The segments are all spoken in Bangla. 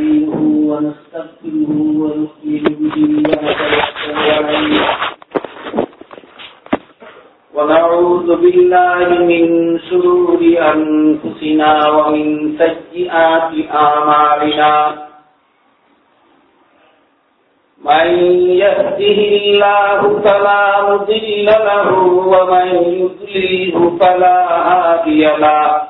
ونستعينه ونستغفره ونؤمن به ونتوكل عليه ونعوذ بالله من شرور أنفسنا ومن سيئات أعمالنا. من يهده الله فلا مضل له، ومن يضلله فلا هادي له.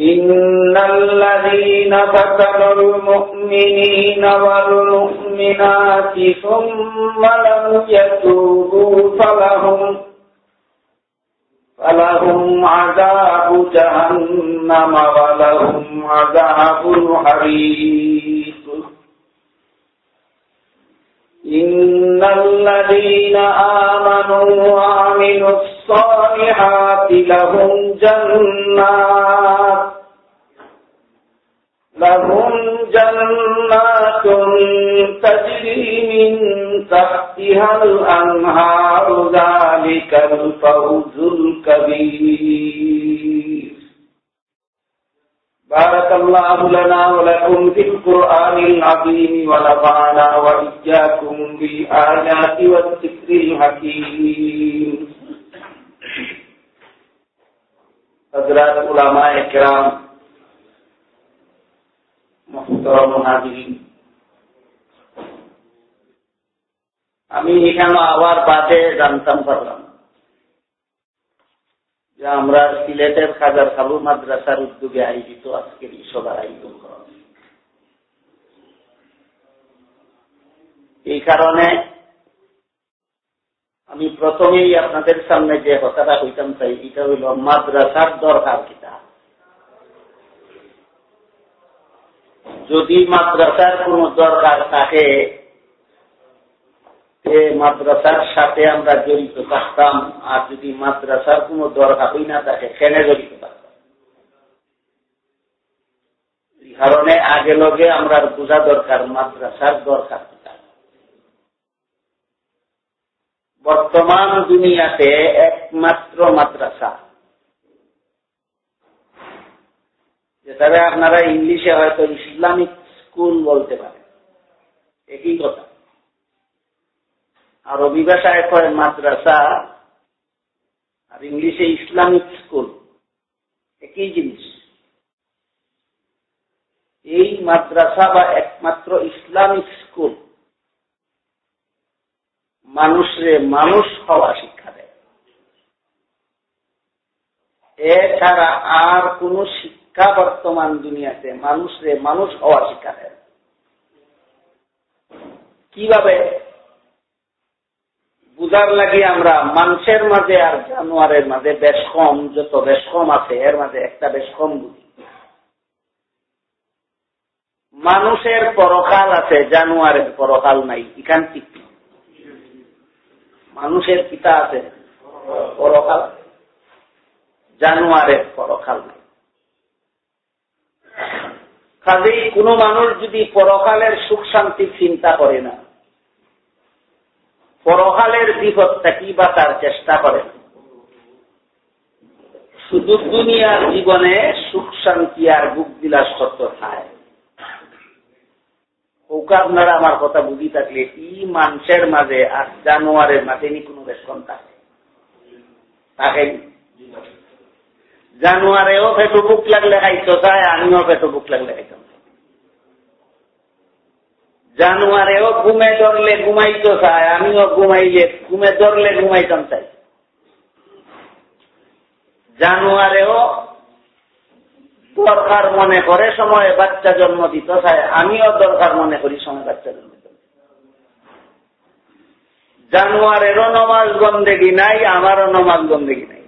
إن الذين فتنوا المؤمنين والمؤمنات ثم لم يتوبوا فلهم فلهم عذاب جهنم ولهم عذاب الحريق إن الذين آمنوا وعملوا الصالحات لهم جنات لهم جنات تجري من تحتها الأنهار ذلك الفوز الكبير بارك الله لنا ولكم في القرآن العظيم ونفعنا وإياكم بالآيات والذكر الحكيم হজরত উলামা একরাম আমি এখানে আবার বাদে জানতাম, পারলাম। যে আমরা সিলেটের খাজার খাবু মাদ্রাসার উদ্যোগে আয়োজিত আজকের এই সভার আয়োজন করা এই কারণে আমি প্রথমেই আপনাদের সামনে যে কথাটা হইতাম চাই এটা হইল মাদ্রাসার দরকার কিতা। যদি মাদ্রাসার কোন দরকার থাকে মাদ্রাসার সাথে আমরা জড়িত থাকতাম, আর যদি মাদ্রাসার কোন দরকারই না থাকে সেনে জড়িত থাকতাম? কারণে আগে লগে আমরা বোঝা দরকার, মাদ্রাসার দরকার বর্তমান দুনিয়াতে একমাত্র মাদ্রাসা। যেটাকে আপনারা ইংলিশে হয়তো ইসলামিক স্কুল বলতে পারেন, একই কথা। আরবি ভাষায় কয় মাদ্রাসা, আর ইংলিশে ইসলামিক স্কুল, একই জিনিস। এই মাদ্রাসা বা একমাত্র ইসলামিক স্কুল মানুষরে মানুষ হওয়া শিক্ষা এছাড়া আর কোন শিক্ষা বর্তমান দুনিয়াতে মানুষরে মানুষ হওয়া শিক্ষা কীভাবে? বুঝার লাগে আমরা মানুষের মাঝে আর জানোয়ারের মাঝে বেশ কম, যত বেশ কম আছে, এর মাঝে একটা বেশ কম বুঝি। মানুষের পরকাল আছে, জানোয়ারের পরকাল নাই, এখান থেকে। মানুষের পিতা আছে, পরকাল, জানোয়ারের পরকাল। কাজেই কোনো মানুষ যদি পরকালের সুখ শান্তি চিন্তা করে না, পরকালের বিপদটা কি বা তার চেষ্টা করে। শুধু দুনিয়ার জীবনে সুখ শান্তি আর বুক বিলাস করতে খায় ওকে আপনারা আমার কথা বুঝি থাকলে ই মানুষের মাঝে আর জানোয়ারের মাঝে নি কোনো বেশন থাকে থাকে জানোয়ারেও পেটো বুক লাগলে খাইতে চায় আমিও পেটো বুক লাগলে খাইতাম জানুয়ারেও ঘুমে ধরলে ঘুমাইতে চায় আমিও ঘুমাইলে ঘুমে ধরলে ঘুমাইতাম, চাই। জানুয়ারেও দরকার মনে করে সময় বাচ্চা জন্ম দিত চায় আমিও দরকার মনে করি সময় বাচ্চা জন্ম দিত। জানুয়ারেরও নমাজ বন্দেগি নাই, আমারও নমাজ বন্দেগি নাই।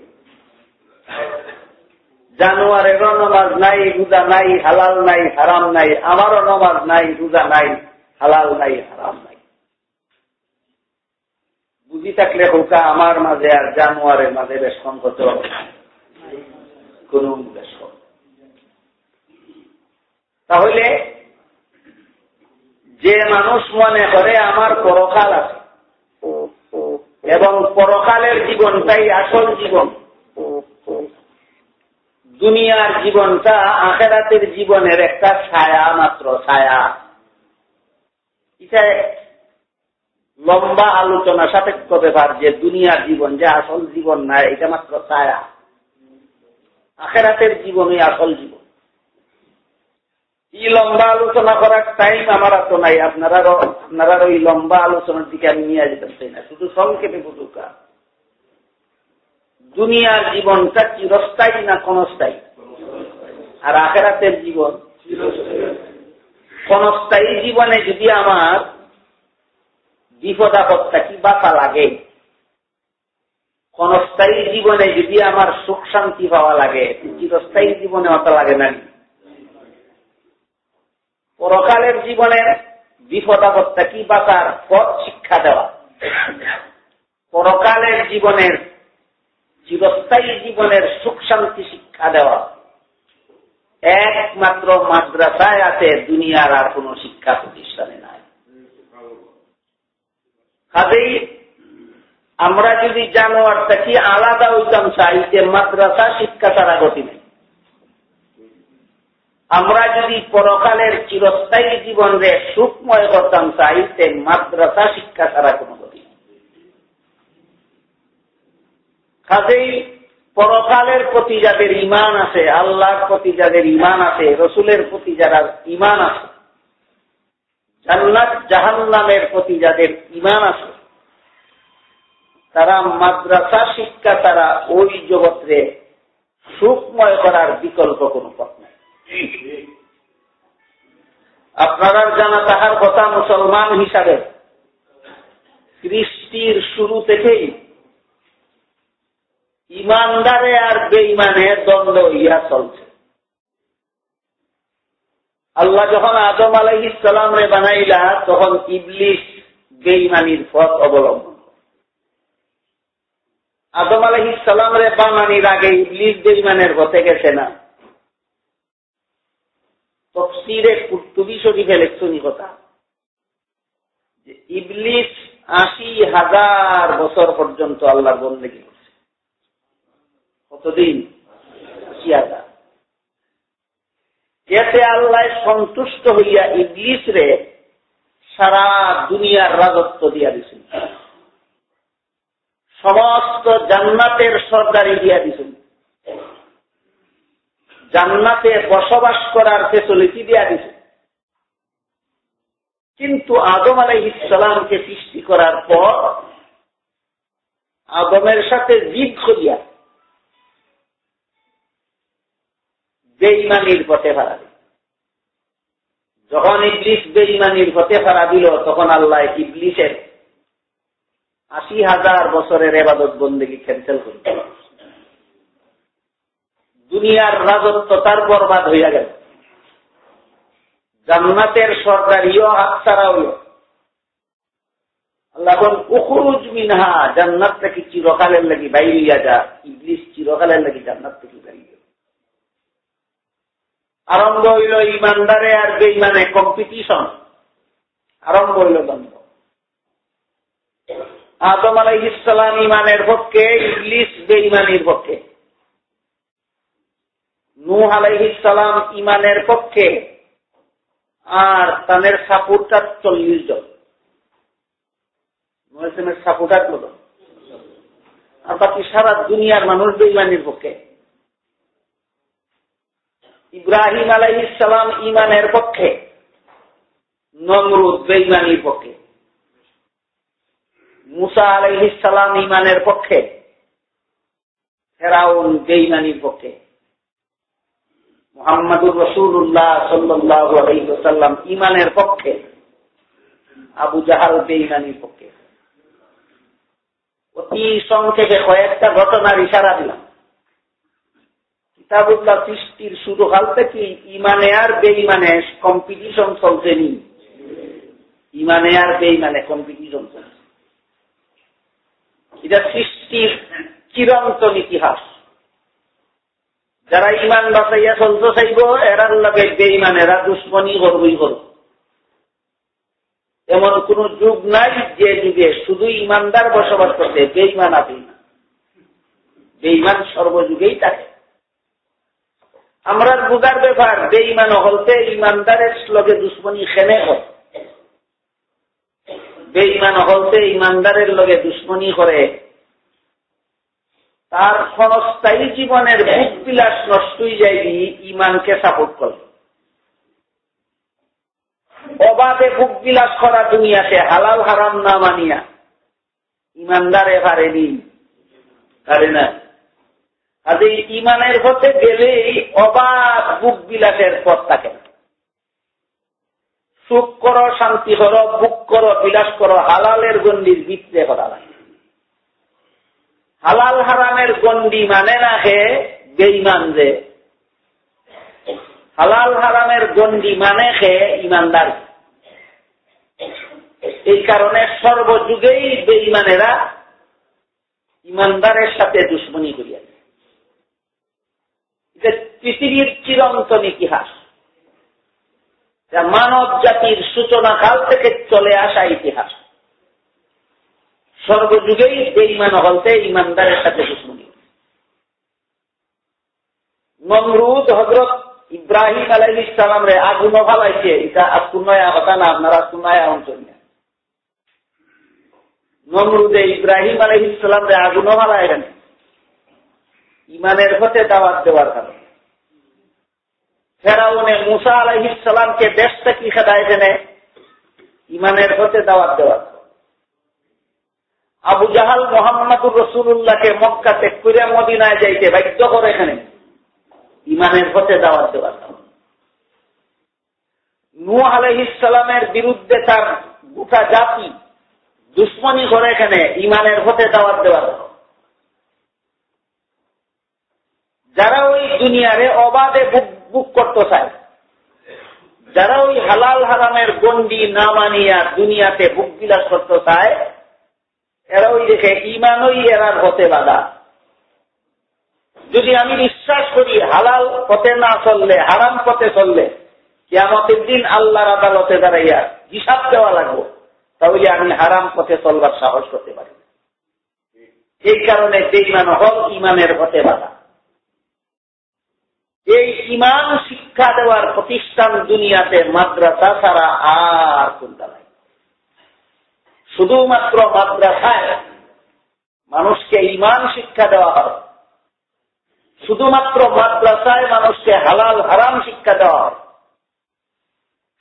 জানুয়ারেরও নমাজ নাই, রোজা নাই, হালাল নাই, হারাম নাই, আমারও নমাজ নাই, রোজা নাই, হালাল নাই, হারাম নাই। বুঝি থাকলে হোকা, আমার মাঝে আর জানুয়ারের মাঝে বেশ সংকট কোন বেশ তাহলে যে মানুষ মনে করে আমার পরকাল আছে, এবং পরকালের জীবনটাই আসল জীবন। দুনিয়ার জীবনটা আখেরাতের জীবনের একটা ছায়া মাত্র, ছায়া। এটা লম্বা আলোচনা, সাপেক্ষ ব্যাপার যে দুনিয়ার জীবন যে আসল জীবন না, এটা মাত্র ছায়া। আখেরাতের জীবনই আসল জীবন। এই লম্বা আলোচনা করার টাইম আমার তো নাই। আপনারা আপনারা ওই লম্বা আলোচনার দিকে আমি নিয়ে যেতে চাই না। শুধু সংক্ষেপে বুঝুকা দুনিয়ার জীবনটা চিরস্থায়ী না ক্ষণস্থায়ী? আর আখেরাতের জীবন? ক্ষণস্থায়ী জীবনে যদি আমার বিপদ আপদটা কি বাঁচা লাগে? ক্ষণস্থায়ী জীবনে যদি আমার সুখ শান্তি পাওয়া লাগে, চিরস্থায়ী জীবনে অত লাগে না। পরকালের জীবনের বিপদ আপদটা কি বাঁচার পথ শিক্ষা দেওয়া। পরকালের জীবনের, চিরস্থায়ী জীবনের সুখ শান্তি শিক্ষা দেওয়া। একমাত্র মাদ্রাসায় আছে দুনিয়ার আর কোন শিক্ষা প্রতিষ্ঠানে নাই। কাজেই আমরা যদি জানোয়ারটা কি আলাদা হইতাম চাই যে মাদ্রাসা শিক্ষা তারা গতি নেই। আমরা যদি পরকালের চিরস্থায়ী জীবনে সুখময় করতাম চাই, তে মাদ্রাসা শিক্ষা ছাড়া কোনো গতি কাজেই পরকালের প্রতি যাদের ইমান আছে, আল্লাহর প্রতি যাদের ইমান আছে, রসুলের প্রতি যারা ইমান আছে, জান্নাত জাহান্নামের প্রতি যাদের ইমান আছে, তারা মাদ্রাসা শিক্ষা তারা ওই জগৎরে সুখময় করার বিকল্প কোন পথ আপনারা জানা তাহার কথা মুসলমান হিসাবে। সৃষ্টির শুরু থেকেই ইমানদারে আর বেইমানে দ্বন্দ্ব ইয়া চলছে। আল্লাহ যখন আদম আলহ ইসলাম রে বানাইলা, তখন ইবলিশ বেইমানির পথ অবলম্বন আদম আলহ ইসলাম রে বানানির আগে ইবলিশ বেইমানের পথে গেছে না। তফসিরে কুর্তুবি শরীফে লেখছনি কথা? যে ইবলিশ আশি হাজার বছর পর্যন্ত আল্লাহর বন্দেগী কতদিন? হাজার। এতে আল্লাহ সন্তুষ্ট হইয়া ইংলিশ রে সারা দুনিয়ার রাজত্ব দিয়া দিছেন। সমস্ত জান্নাতের সরকারি দিয়া দিছেন। জান্নাতে বসবাস করার ফেসিলিটি দিয়া দিছে। কিন্তু আদম আলাই ইসলামকে সৃষ্টি করার পর আদমের সাথে জিদ করিয়া বেইমানির পথে দিল। যখন ইবলিশ বেইমানির পথে ফারা দিল, তখন আল্লাহ ইবলিশের আশি হাজার বছরের এবাদত বন্দেগি ক্যান্সেল করল দুনিয়ার রাজত্ব তার বরবাদ হইয়া গেল। জান্নাতের সরকারিও হাতছাড়া হইল উখরুজ মিনহা, জান্নাত থেকে চিরকালের লাগি যা ইবলিশ চিরকালের লাগি জান্নাত থেকে আরম্ভ হইল ইমানদারে আর বেইমানে কম্পিটিশন আরম্ভ হইল দ্বন্দ্ব। আদম আলাই ইসলাম ইমানের পক্ষে ইংলিশ বেইমানির পক্ষে। নূহ ইমানের পক্ষে আর তাদের সাপোর্টার চল্লিশ জন। সাপোর্টার কত? আর বাকি সারা দুনিয়ার পক্ষে। ইব্রাহিম আলাইসালাম ইমানের পক্ষে, নমরুদ বেইমানির পক্ষে। মুসা আলাইহিসালাম ইমানের পক্ষে, ফেরাউন বেইমানির পক্ষে। মোহাম্মদুর রসুল্লাহ সাল্লাম ইমানের পক্ষে, আবু জাহাল বেইমানির পক্ষে। অতি সংক্ষেপে কয়েকটা ঘটনার ইশারা দিলাম। কিতাবুল্লাহ সৃষ্টির শুরু হাল থেকে ইমানে আর বেইমানে কম্পিটিশন চলছে নি। ইমানে আর বেইমানে কম্পিটিশন চলছে। এটা সৃষ্টির চিরন্তন ইতিহাস। যারা ইমান বাঁচাইয়া চলতে চাইব, এরার লগে বেইমান এরা দুশ্মনী করবই করব এমন কোন যুগ নাই যে যুগে শুধু ইমানদার বসবাস করতে বেইমান আছে না বেইমান সর্বযুগেই থাকে। আমরা বুঝার ব্যাপার বেইমান হলতে ইমানদারের লগে দুশ্মনী খেনে হয়। বেইমান হলতে ইমানদারের লগে দুশ্মনী করে। তার ক্ষণস্থায়ী জীবনের ভোগ বিলাস নষ্টই যায়নি ইমানকে সাপোর্ট করে। অবাধে ভোগ বিলাস করা দুনিয়াতে হালাল হারাম না মানিয়া। ইমানদারে পারেনি পারে না। কাজে ইমানের হতে গেলেই অবাধ বুক বিলাসের পথ থাকে। সুখ করো, শান্তি করো বুক করো, বিলাস করো, হালালের গন্ডির ভিতরে করা লাগে। হালাল হারামের গন্ডি মানে না হে বেইমান যে। হালাল হারামের গন্ডি মানে খে ইমানদার এই কারণে সর্বযুগেই বেইমানেরা ইমানদারের সাথে দুশ্মনী করিয়াছে পৃথিবীর চিরন্তন ইতিহাস। যা মানব জাতির সূচনা কাল থেকে চলে আসা ইতিহাস। সর্বযুগেই বেইমান হলতে ইমানদারের সাথে দুশ্মনী। নমরুদ হজরত ইব্রাহিম আলাই ইসলাম রে আগুন ফালাইছে, এটা আকুনয়া হতা না, আপনার আকুনয়া অঞ্চল নমরুদে ইব্রাহিম আলাই ইসলাম রে আগুন ফালাই কেন ইমানের হতে দাওয়াত দেওয়ার কারণে। ফেরাউনে মুসা আলাই ইসলামকে দেশ থেকে খেদায় জেনে ইমানের হতে দাওয়াত দেওয়ার আবু জাহাল মোহাম্মদুর রসুল্লাহকে মক্কা ত্যাগ করে মদিনায় যাইতে বাধ্য করে এখানে। ইমানের পথে দাওয়াত দেওয়ার নু আলহিসামের বিরুদ্ধে তার গোটা জাতি দুশ্মনী করে এখানে ইমানের পথে দাওয়াত দেওয়ার যারা ওই দুনিয়ারে অবাধে বুক বুক করতে চায়, যারা ওই হালাল হারামের গন্ডি না মানিয়া দুনিয়াতে বুক বিলাস করতে চায় এরা ওই দেখে ইমানই এরার হতে বাধা। যদি আমি বিশ্বাস করি, হালাল পথে না চললে, হারাম পথে চললে কেমতের দিন আল্লাহর আদালতে দাঁড়াইয়া হিসাব দেওয়া লাগবো, তাহলে আমি হারাম পথে চলবার সাহস করতে পারি এই কারণে বেইমান হল ইমানের হতে বাধা। এই ইমান শিক্ষা দেওয়ার প্রতিষ্ঠান দুনিয়াতে মাদ্রাসা ছাড়া আর কোনটা শুধুমাত্র মাদ্রাসায় মানুষকে ইমান শিক্ষা দেওয়া হয়। শুধুমাত্র মাদ্রাসায় মানুষকে হালাল, হারাম শিক্ষা দেওয়া হয়।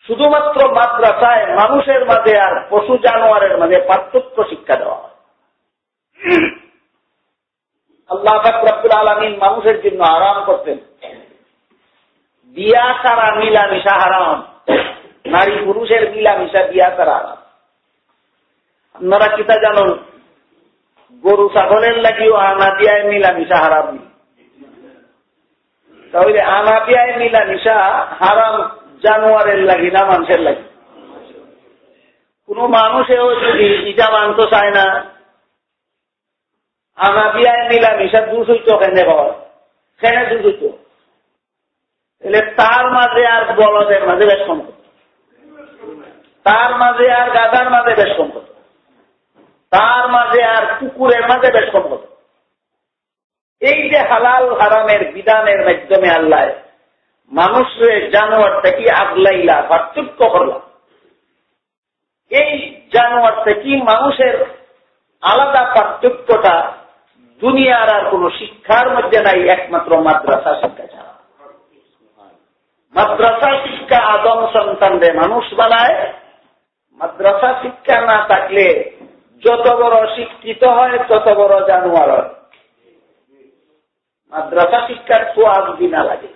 শুধুমাত্র মাদ্রাসায় মানুষের মাঝে আর পশু জানোয়ারের মাঝে পার্থক্য শিক্ষা দেওয়া হয়। আল্লাহ ফাকরাবুল আলমিন মানুষের জন্য আরাম করতেন। বিয়া ছাড়া মিলামিশা হারাম। নারী পুরুষের মিলামিশা বিয়া ছাড়া হারাম। আপনারা কিতা জানুন? গরু ছাগলের লাগিও আনা দিয়ায় মিলামিশা হারাম। তাহলে আনা দিয়ায় মিলামিশা হারাম জানোয়ারের লাগি না মানুষের লাগি? কোন মানুষেও যদি ইটা মানতে চায় না আনা দিয়ায় মিলামিশা দুষ হইত কেনে হয় কেনে দুষ হইত? তাহলে তার মাঝে আর বলদের মাঝে বেশ কম তার মাঝে আর গাদার মাঝে বেশ কম তার মাঝে আর কুকুরের মাঝে বেশ কম এই যে হালাল হারামের বিধানের মাধ্যমে আল্লাহ মানুষের জানোয়ার থেকে আগলাইলা পার্থক্য করলাম এই জানোয়ার থেকে মানুষের আলাদা পার্থক্যটা দুনিয়ার আর কোন শিক্ষার মধ্যে নাই, একমাত্র মাদ্রাসা শিক্ষা ছাড়া। মাদ্রাসা শিক্ষা আদম সন্তানদের মানুষ বানায়। মাদ্রাসা শিক্ষা না থাকলে যত বড় শিক্ষিত হয়, তত বড় জানোয়ার হয়। মাদ্রাসা শিক্ষার ছোঁয়া যদি না লাগে।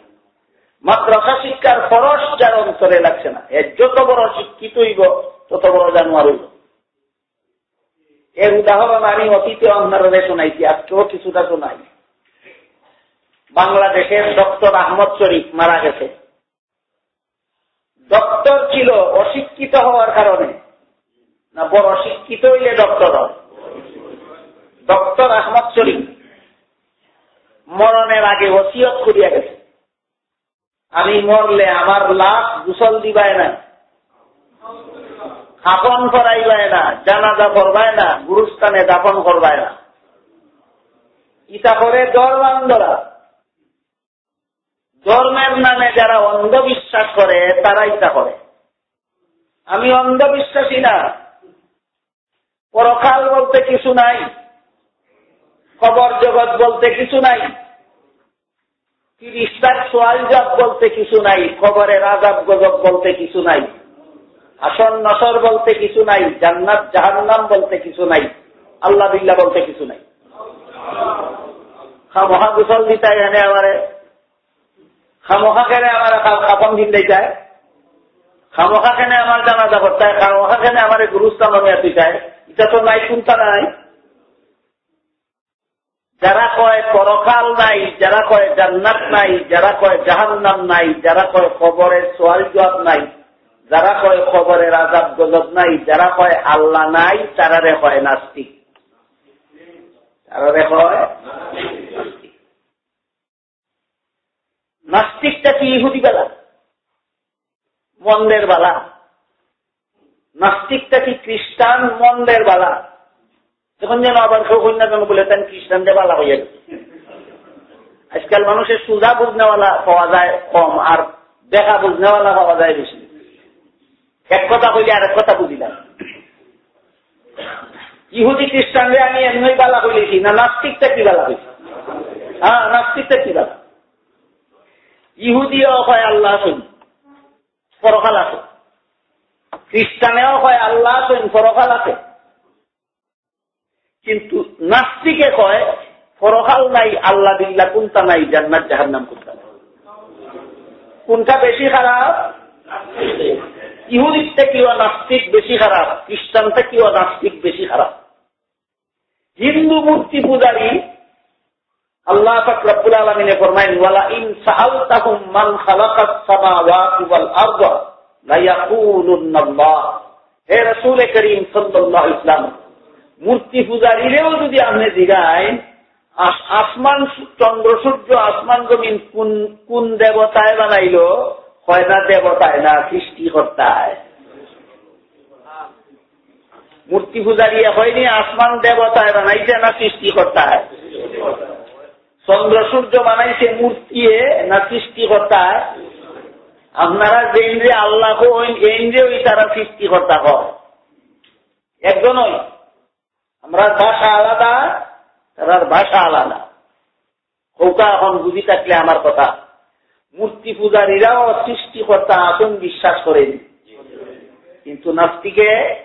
মাদ্রাসা শিক্ষার খরচ যার অন্তরে লাগছে না। এর যত বড় শিক্ষিত হইব, তত বড় জানোয়ার হইব। এর উদাহরণ আমি অতীতে অন্যারে শোনাইছি, আজকেও কিছুটা শোনাই। বাংলাদেশের ডক্টর আহমদ শরীফ মারা গেছে। ডক্টর ছিল অশিক্ষিত হওয়ার কারণে। না, বড় শিক্ষিত হইলে ডক্টর ডক্টর আহমদ শরীফ মরণের আগে ওসিয়ত করিয়া গেছে। আমি মরলে আমার লাশ গুসল দিবায় না, খাপন করাইবায় না, জানাজা করবায় না, গুরুস্থানে দাপন করবায় না। ইটা করে ধর্মান্ধরা ধর্মের নামে যারা অন্ধবিশ্বাস করে, তারা ইটা করে। আমি অন্ধবিশ্বাসী না। পরকাল বলতে কিছু নাই, খবর জগৎ বলতে কিছু নাই, তিরিশটার সোয়াল জব বলতে কিছু নাই, খবরের আজাব গজব বলতে কিছু নাই আসন নসর বলতে কিছু নাই, জান্নাত জাহান্নাম বলতে কিছু নাই, আল্লাহ বিল্লা বলতে কিছু নাই। খামোহা গুসল দিতাই এনে আমারে খামোহা কেনে আমার কাপন দিন চায় খামোহা কেনে আমার জানাজা করতে হয় খামোহা কেনে আমার গুরুস্থান নিয়ে এটা তো নাই চিন্তা নাই, যারা কয় পরকাল নাই, যারা কয় জান্নাত নাই, যারা কয় জাহান্নাম নাই, যারা কয় খবরের সোয়াল জবাব নাই, যারা কয় খবরের আজাব গজব নাই, যারা কয় আল্লাহ নাই, তারারে কয় নাস্তিক। তারারে কয় নাস্তিকটা কি ইহুদি বেলা? মন্দের বেলা? নাস্তিকটা কি খ্রিস্টান মন্দের বেলা? তখন যেন আবার কেউ কন্যা কেন বলে তেন খ্রিস্টানদের বালা হয়ে গেছে। আজকাল মানুষের সুজা বুঝনেওয়ালা পাওয়া যায় কম, আর দেখা বুঝনেওয়ালা পাওয়া যায় বেশি। এক কথা বলি আর এক কথা বুঝিলাম। ইহুদি খ্রিস্টানরে আমি এমনি বালা বলেছি না, নাস্তিকটা কি বালা হয়েছি হ্যাঁ নাস্তিকটা কি বালা? ইহুদিও হয় আল্লাহ শুন পরকাল আছে খ্রিস্টানেও হয়, আল্লাহ শুন পরকাল আছে। কিন্তু নাস্তিকে কয় পরকাল নাই, আল্লাহ দিল্লা কোনটা নাই, জান্নাত জাহার নাম কোনটা কোনটা বেশি খারাপ? ইহুদির থেকেও নাস্তিক বেশি খারাপ খ্রিস্টান থেকেও নাস্তিক বেশি খারাপ? হিন্দু মূর্তি পূজারী, আল্লাহ ফাকরাবুল আলমিনে ফরমাইন ওয়ালা ইন সাআলতাহুম মান খালাকাস সামাওয়াতি ওয়াল আরদা। হে রাসূল করিম সাল্লাল্লাহু আলাইহি ওয়াসাল্লাম, মূর্তি পূজারীরেও যদি আপনি জিগায় আসমান চন্দ্র, সূর্য, আসমান জমিন কোন কোন দেবতায় বানাইল? হয় না দেবতায়, না সৃষ্টিকর্তায়। মূর্তি পূজারি হয়নি, আসমান দেবতায় বানাইছে না সৃষ্টিকর্তায়? চন্দ্র, সূর্য বানাইছে মূর্তি না সৃষ্টিকর্তায়? আপনারা যে ইন্দ্রে আল্লাহ ইন্দ্রে ওই তারা সৃষ্টিকর্তা হয় একজনই আমরা ভাষা আলাদা তার ভাষা আলাদা। কৌকা এখন বুঝি থাকলে আমার কথা। মূর্তি পূজারীরাও সৃষ্টিকর্তা আসন বিশ্বাস করেন। কিন্তু নাস্তিকে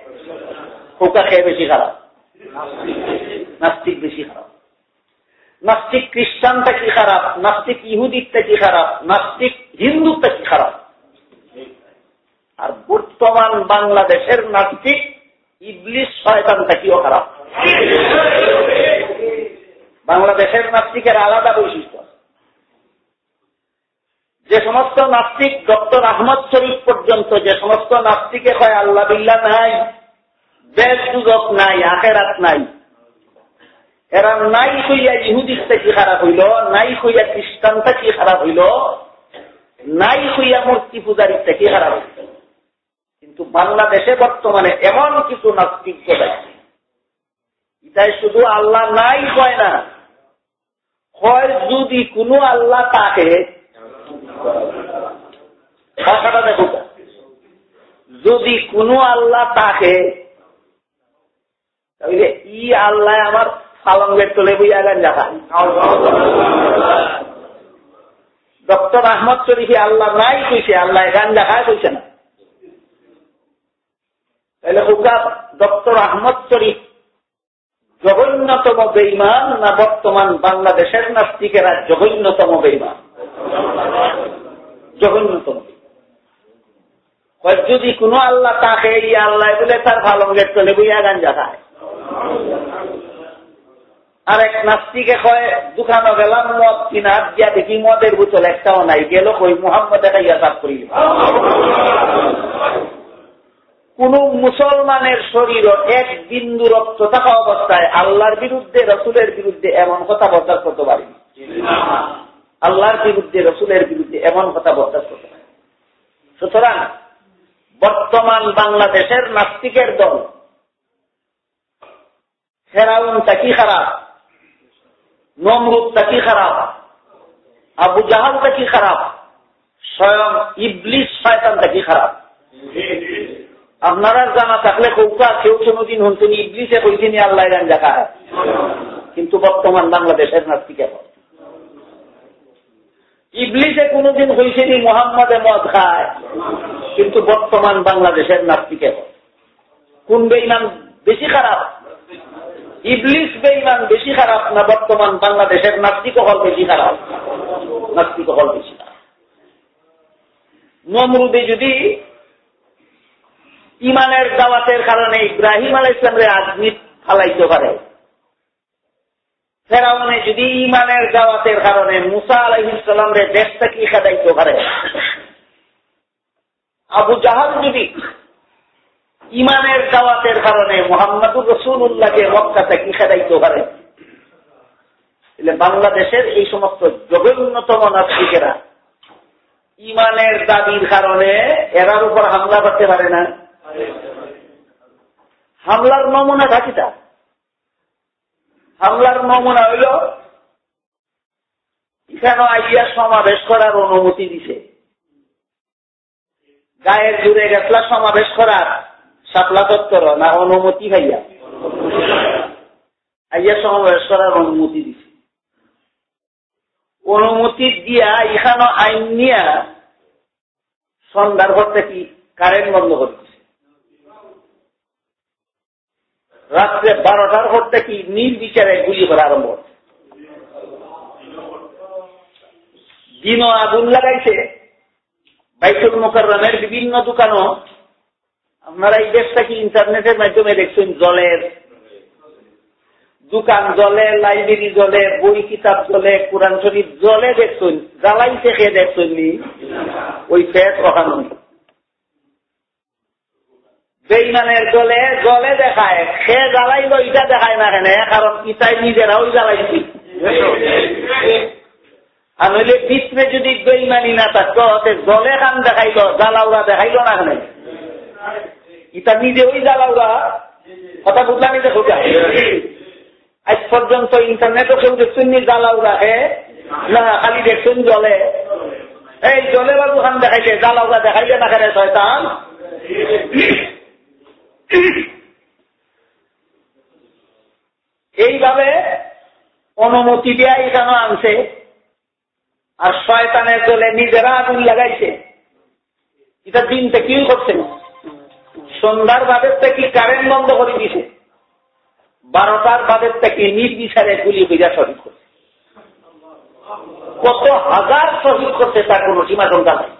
কৌকা খেয়ে বেশি খারাপ। নাস্তিক বেশি খারাপ। নাস্তিক খ্রিস্টানটা কি খারাপ? নাস্তিক ইহুদিকটা কি খারাপ? নাস্তিক হিন্দুটা কি খারাপ? আর বর্তমান বাংলাদেশের নাস্তিক ইবলিশ শয়তানটা কিও খারাপ। বাংলাদেশের নাস্তিকের আলাদা বৈশিষ্ট্য যে সমস্ত নাস্তিক ডক্টর আহমদ শরীফ পর্যন্ত, যে সমস্ত নাস্তিকে হয় আল্লাহ বিল্লা নাই বেশ যুগক নাই, আখেরাত নাই। এরা নাই হইয়া ইহুদিসটা কি খারাপ হইল, নাই হইয়া খ্রিস্টানটা কি খারাপ হইল, নাই হইয়া মূর্তি পূজারিটা কি খারাপ হইল। কিন্তু বাংলাদেশে বর্তমানে এমন কিছু নাস্তিক দেখছে। এটাই শুধু আল্লাহ নাই কয় না। হয় যদি কোনো আল্লাহ তাকে ভাষাটা দেখো। যদি কোনো আল্লাহ তাকে ই আল্লাহ আমার পালঙ্গের তোলে বইয়া গান দেখা ডক্টর আহমদ শরীফে আল্লাহ নাই কইছে, আল্লাহ গান দেখায় কইছে না। হুকা ডক্টর আহমদ শরীফ জঘন্যতম বেইমান না বর্তমান বাংলাদেশের নাস্তিকেরা জঘন্যতম বেইমান জঘন্যতম। যদি কোন আল্লাহ তাকে এই আল্লাহ বলে তার ভালো চলে বইয়া গাঞ্জা খায় আর এক নাস্তিকে কয় দোকানো গেলাম, মদ কিনা দিয়া দেখি মদের বোতল একটাও নাই, গেল কই, মোহাম্মদ ইয়া চাপ করিল। কোন মুসলমানের শরীর এক বিন্দু রক্ত থাকা অবস্থায় আল্লাহর বিরুদ্ধে, রসুলের বিরুদ্ধে এমন কথা বরদাস্ত করতে পারি আল্লাহর বিরুদ্ধে, রসুলের বিরুদ্ধে এমন কথা বরদাস্ত করতে পারি সুতরাং বর্তমান বাংলাদেশের নাস্তিকের দল ফেরাউনটা কি খারাপ? নমরুদটা কি খারাপ? আবু জাহালটা কি খারাপ? স্বয়ং ইবলিশ শয়তানটা কি খারাপ? আপনারা জানা থাকলে কৌকা, কেউ কোনোদিন হন্তনি ইবলিশে কইছেনি আল্লাহ গান দেখা কিন্তু বর্তমান বাংলাদেশের নাস্তিকে ইবলিশে কোনোদিন হয়েছেনি মোহাম্মদে মদ খায়। কিন্তু বর্তমান বাংলাদেশের নাস্তিকে কোন বেইমান বেশি খারাপ? ইবলিশ বেইমান বেশি খারাপ না বর্তমান বাংলাদেশের নাস্তিক হল বেশি খারাপ? নাস্তিক হল বেশি খারাপ। নমরুদে যদি ইমানের দাওয়াতের কারণে ইব্রাহিম আল ইসলামরে আজমিত ফালাইতে পারে। ফেরাউনে যদি ইমানের দাওয়াতের কারণে মুসা আলহিসামরে দেশ থেকে খেদাইতে পারে? আবু জাহাজ যদি ইমানের দাওয়াতের কারণে মোহাম্মদুর রসুল্লাহকে মক্কা থেকে খেদাইতে পারে? বাংলাদেশের এই সমস্ত জঘন্যতম নাস্তিকেরা ইমানের দাবির কারণে এরার উপর হামলা করতে পারে না। হামলার নমুনা থাকিটা হামলার নমুনা হইল এখানে আইয়া সমাবেশ করার অনুমতি দিছে। গায়ের জুড়ে গেছলা সমাবেশ করার সাপলা দপ্তর না অনুমতি ভাইয়া আইয়া সমাবেশ করার অনুমতি দিছে। অনুমতি দিয়া এখানে আইন নিয়া সন্ধ্যার ঘর থেকে কারেন্ট বন্ধ করছে। রাত্রে বারোটার পর থেকে নির্বিচারে গুলি করা আরম্ভ হচ্ছে। দিনও আগুন লাগাইছে। বাইতুল মোকাররামের বিভিন্ন দোকানও আপনারা এই দেশটা কি ইন্টারনেটের মাধ্যমে দেখছেন জলের। দোকান জলে, লাইব্রেরি জলে, বই, কিতাব জলে, কোরআন শরীফ জলে দেখছেন, জ্বালাইছে খেয়ে দেখছেন ওই ফেস ওখানে বেইমানের জলে জলে দেখায়। সে জ্বালাইল, ইটা দেখায় না কেন? কারণ ইটাই নিজেরাও জ্বালাইছি। আর নইলে পিছনে যদি বেইমানি না থাকতো জলে কান দেখাইল জ্বালাউরা দেখাইল না কেন? ইটা নিজে ওই জ্বালাউরা কথা বুঝলাম এটা খোঁজা? আজ পর্যন্ত ইন্টারনেটও কেউ দেখছেন নি জ্বালাউরা হে না, খালি দেখছেন জলে। এই জলে বাবু খান দেখাইছে জ্বালাউরা দেখাইলে না কেন, শয়তান? এইভাবে অনুমতি দেয়া এখানে আনছে। আর শয়তানের দলে নিজেরা আগুন লাগাইছে। এটা দিন থেকেই করছে? সন্ধ্যার বাদের থেকে কারেন্ট বন্ধ করে দিছে। বারোটার বাদের থেকে নির্বিচারে গুলি বিজা শহীদ করছে। কত হাজার শহীদ করছে তার কোন সীমা সংখ্যা নাই।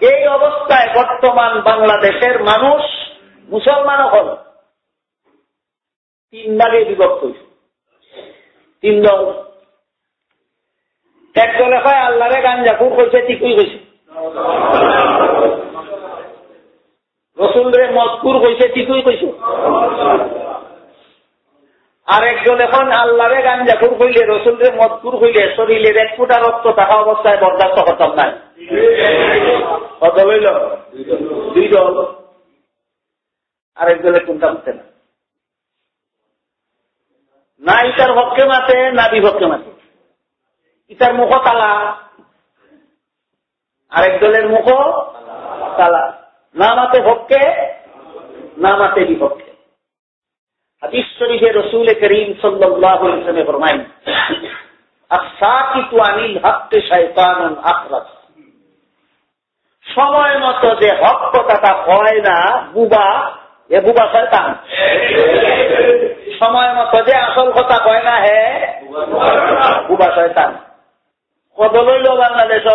এই অবস্থায় বর্তমান বাংলাদেশের মানুষ মুসলমান হল। তিন ভাগে বিভক্ত তিন দল। এক দলে হয় আল্লাহরে হয়েছে ঠিকই হয়েছে রসুল রে মজকুর হয়েছে ঠিকই হয়েছে আরেক দল এখন আল্লাহরে গাঞ্জাকুর হইলে রসুল রে মজকুর হইলে শরীরের এক ফুটা রক্ত থাকা অবস্থায় বরদাস্ত করতাম নাই কত হইল দুই দল কোনটা মাতে না? না ইটার হককে মাতে না বিভক্কে মাতে ইটার মুখ তালা। আরেক দলের মুখ তালা। না মাতে হককে না মাতে বিভক্কে রসুল করিম শাইতানুন আখরাস সময় মতো যে হক কথাটা হয় না, বুবা, এ বুবা শয়তান। সময় মতো যে আসল কথা না, হে বুবা শয়তান। কত লইল বাংলাদেশ।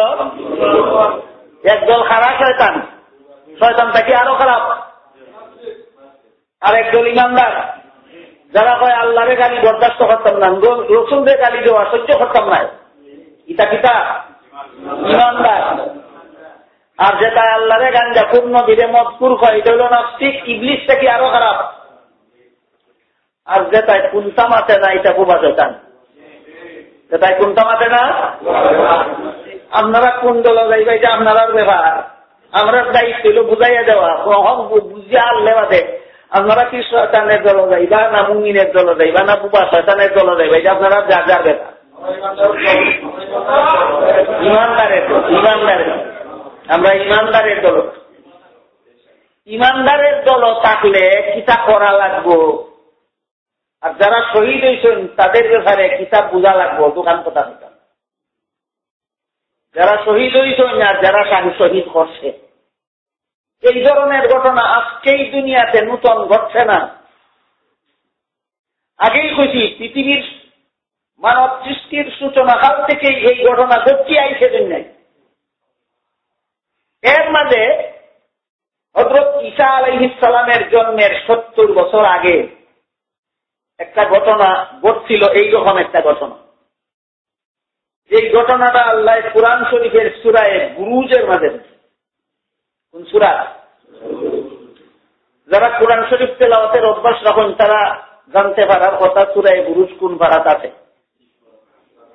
একদল খারাপ শয়তান। শয়তান থাকি আরও খারাপ? আর একদল ইমানদার। যারা কয়, আল্লাহরে গালি বরদাস্ত করতাম না রসুলদের গালি দেওয়া সহ্য করতাম না। ইটা কিতা? ইমানদার। আর যেটা আল্লাহরে গাঞ্জা পূর্ণ দিলে মজকুর কয় এটা হল নাস্তিক ইবলিশ থেকে আরও খারাপ? আর যেটাই কুন্তা মাতে না, এটা খুব আচান যেটাই কুন্তা মাতে না, আপনারা কোন দল যাইবা, এটা আপনার ব্যাপার। আমরা দায়িত্ব হলো বুঝাইয়া দেওয়া বুঝিয়া আল্লে বাদে। আপনারা কি শয়তানের দল যাইবা না মুমিনের দল যাইবা না বুবা শয়তানের দল যাইবা এটা আপনারা যার যার ব্যাপার ইমানদারের ইমানদারের আমরা ইমানদারের দল। ইমানদারের দল থাকলে কিতা করা লাগবো। আর যারা শহীদ হয়েছেন, তাদের ব্যাপারে কিতাব বোঝা লাগবো, দোকান কথা যারা শহীদ হয়েছেন আর যারা শহীদ করছে। এই ধরনের ঘটনা আজকেই দুনিয়াতে নূতন ঘটছে না। আগেই খুশি পৃথিবীর মানব সৃষ্টির সূচনা কাল থেকেই এই ঘটনা ঘটছি আইসে দুনিয়ায়। এর মাঝে হজরত ঈসা আলহিসালামের জন্মের সত্তর বছর আগে একটা ঘটনা ঘটছিল, এইরকম একটা ঘটনা। এই ঘটনাটা আল্লাহ কোরআন শরীফের সুরায় গুরুজের মাঝে কোন সুরা? যারা কোরআন শরীফ তেলাওয়াতের অভ্যাস রাখেন, তারা জানতে পারার কথা, সুরায় বুরুজ কোন পাড়াত আছে?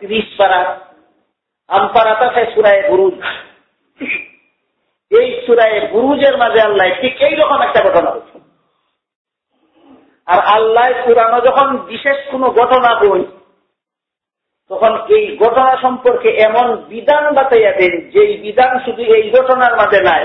তিরিশ পাড়া আমপাড়াত আছে সুরায় বুরুজ। এই সুরায় বুরুজের মাঝে আল্লাহ ঠিক এইরকম একটা ঘটনা হচ্ছে আর আল্লাহ পুরানো যখন বিশেষ কোন ঘটনা বই, তখন এই ঘটনা সম্পর্কে এমন বিধান বাতাইয়া দেন, যেই বিধান শুধু এই ঘটনার মাঝে নাই।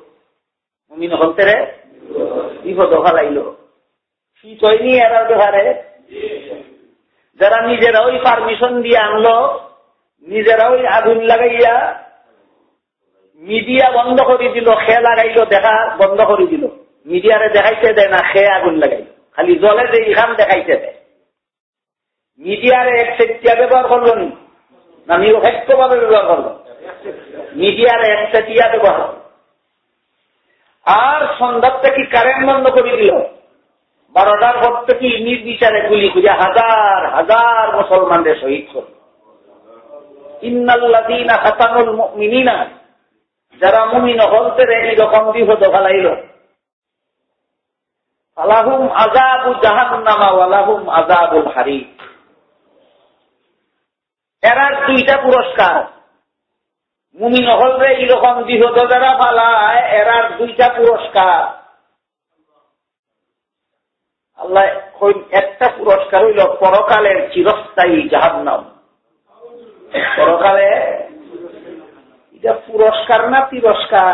মুমিন হলতেরে বিপদ ফলাইল। শীত যারা নিজেরা ওই পারমিশন দিয়ে আনলো নিজেরা ওই আগুন লাগাইয়া মিডিয়া বন্ধ করে দিল, খে লাগাইল, দেখা বন্ধ করে দিল। মিডিয়ারে দেখাইতে দেয় না, খে আগুন লাগাইল। খালি জলে যে ইখান দেখাইতে দেয়। মিডিয়ারে এক সেটিয়া ব্যবহার করল নি? না নিরপেক্ষভাবে ব্যবহার করল? মিডিয়ারে এক সেটিয়া ব্যবহার আর সন্ধ্যার থেকে কারেন্ট বন্ধ করে দিল? বারোটার পর থেকে নির্বিচারে গুলি খুঁজে হাজার হাজার মুসলমানদের শহীদ করল ইন্নাল্লাদিনা মিনিনা যারা মুমিন বিপদ ফেলাইল। আলাহুম আজাবু জাহান্নামা ওয়ালাহুম আজাবুল হারি এরার দুইটা পুরস্কার। মুমিন হলরে এইরকম বিপদ যারা পালায়, এরার দুইটা পুরস্কার। আল্লাহ একটা পুরস্কার হইল পরকালের চিরস্থায়ী জাহান্নাম। পরকালে এটা পুরস্কার না তিরস্কার?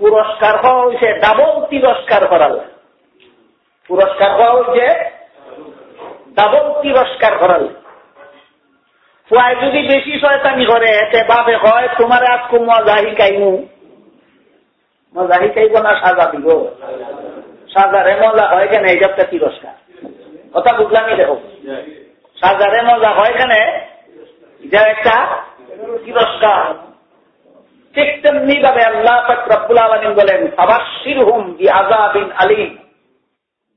পুরস্কার হওয়া হয়েছে ডাবল তিরস্কার করাল পুরস্কার হওয়া হয়েছে ডাবল তিরস্কার করাল ফুয়াই যদি বেশি শয়তানি করে এতে বাবে হয় তোমার আজকে মজা শিকাইমু মজা শিকাইব না, সাজা দিব। সাজারে মজা হয় কেন? এই একটা তিরস্কার কথা বুঝলামই দেখো। সাজারে মজা হয় কেন? এটা একটা তিরস্কার ঠিক তেমনি ভাবে আল্লাহ রব্বুল আলমিন বলেন আবাসির হুম বি আজাবিন আলিম।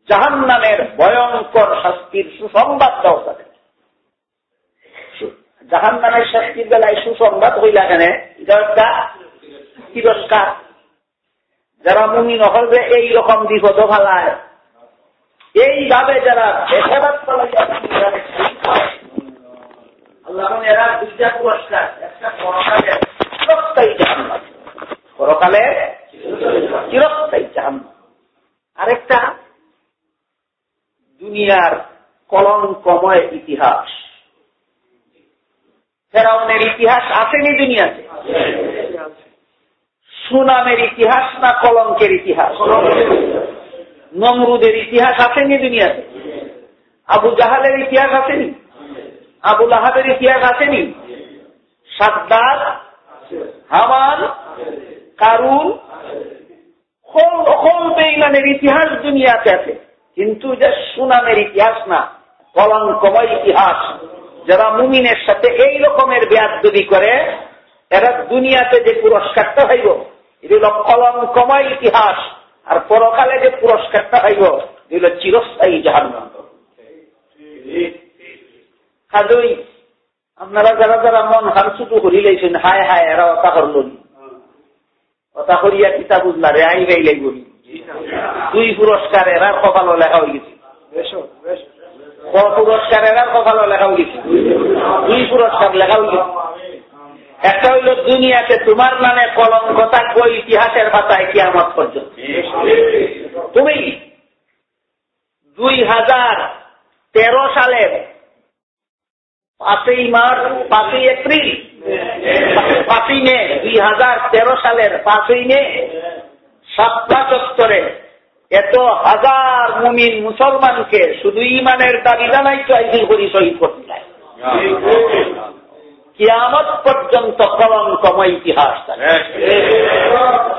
জাহান নামের ভয়ঙ্কর শাস্তির সুসংবাদ দাও তাদের। জাহান নামের শাস্তির বেলায় সুসংবাদ হইলা কেন তিরস্কার যারা মুমিন হলবে এই রকম বিপদ ফালায়। এইভাবে যারা বেসাবাদ আরেকটা, দুনিয়ার কলঙ্কময় ইতিহাস। ফেরাউনের ইতিহাস আসেনি দুনিয়াতে। সুনামের ইতিহাস না কলঙ্কের ইতিহাস? নমরুদের ইতিহাস আসেনি দুনিয়াতে। আবু জাহালের ইতিহাস আসেনি? আবুল আহাবের ইতিহাস আসেনি? সাদ্দার হামান, কারুন বেইমানের ইতিহাস দুনিয়াতে আছে। কিন্তু যে সুনামের ইতিহাস না, কলঙ্কময় ইতিহাস। যারা মুমিনের সাথে এই রকমের ব্যাধি করে, এরা দুনিয়াতে যে পুরস্কারটা হইব এটি হল কলঙ্কময় ইতিহাস, আর পরকালে যে পুরস্কারটা হইব এগুলো চিরস্থায়ী জাহান্ন কাজই আপনারা যারা যারা মন হানসুটু করিলেছেন হায় হায়, এরা অতা করল অতা করিয়া কিতা বুঝলা রে আই গাইলাই বলি দুই পুরস্কার এরা কপালও লেখা হয়ে গেছে। পুরস্কার এরার কপালও লেখা হয়ে দুই পুরস্কার একটা হইল, দুনিয়াতে তোমার নামে ইতিহাসের পাতায় কি আমার পর্যন্ত? তুমি দুই হাজার তেরো সালের পাঁচই মার্চ, পাঁচই এপ্রিল, পাঁচই মে দুই হাজার তেরো সালের পাঁচই মে সাতটা চত্বরে এত হাজার মুমিন মুসলমানকে শুধু ইমানের দাবি জানাই তো একদিন করি শহীদ করতে চায়। কিয়ামত পর্যন্ত কলঙ্কময় ইতিহাস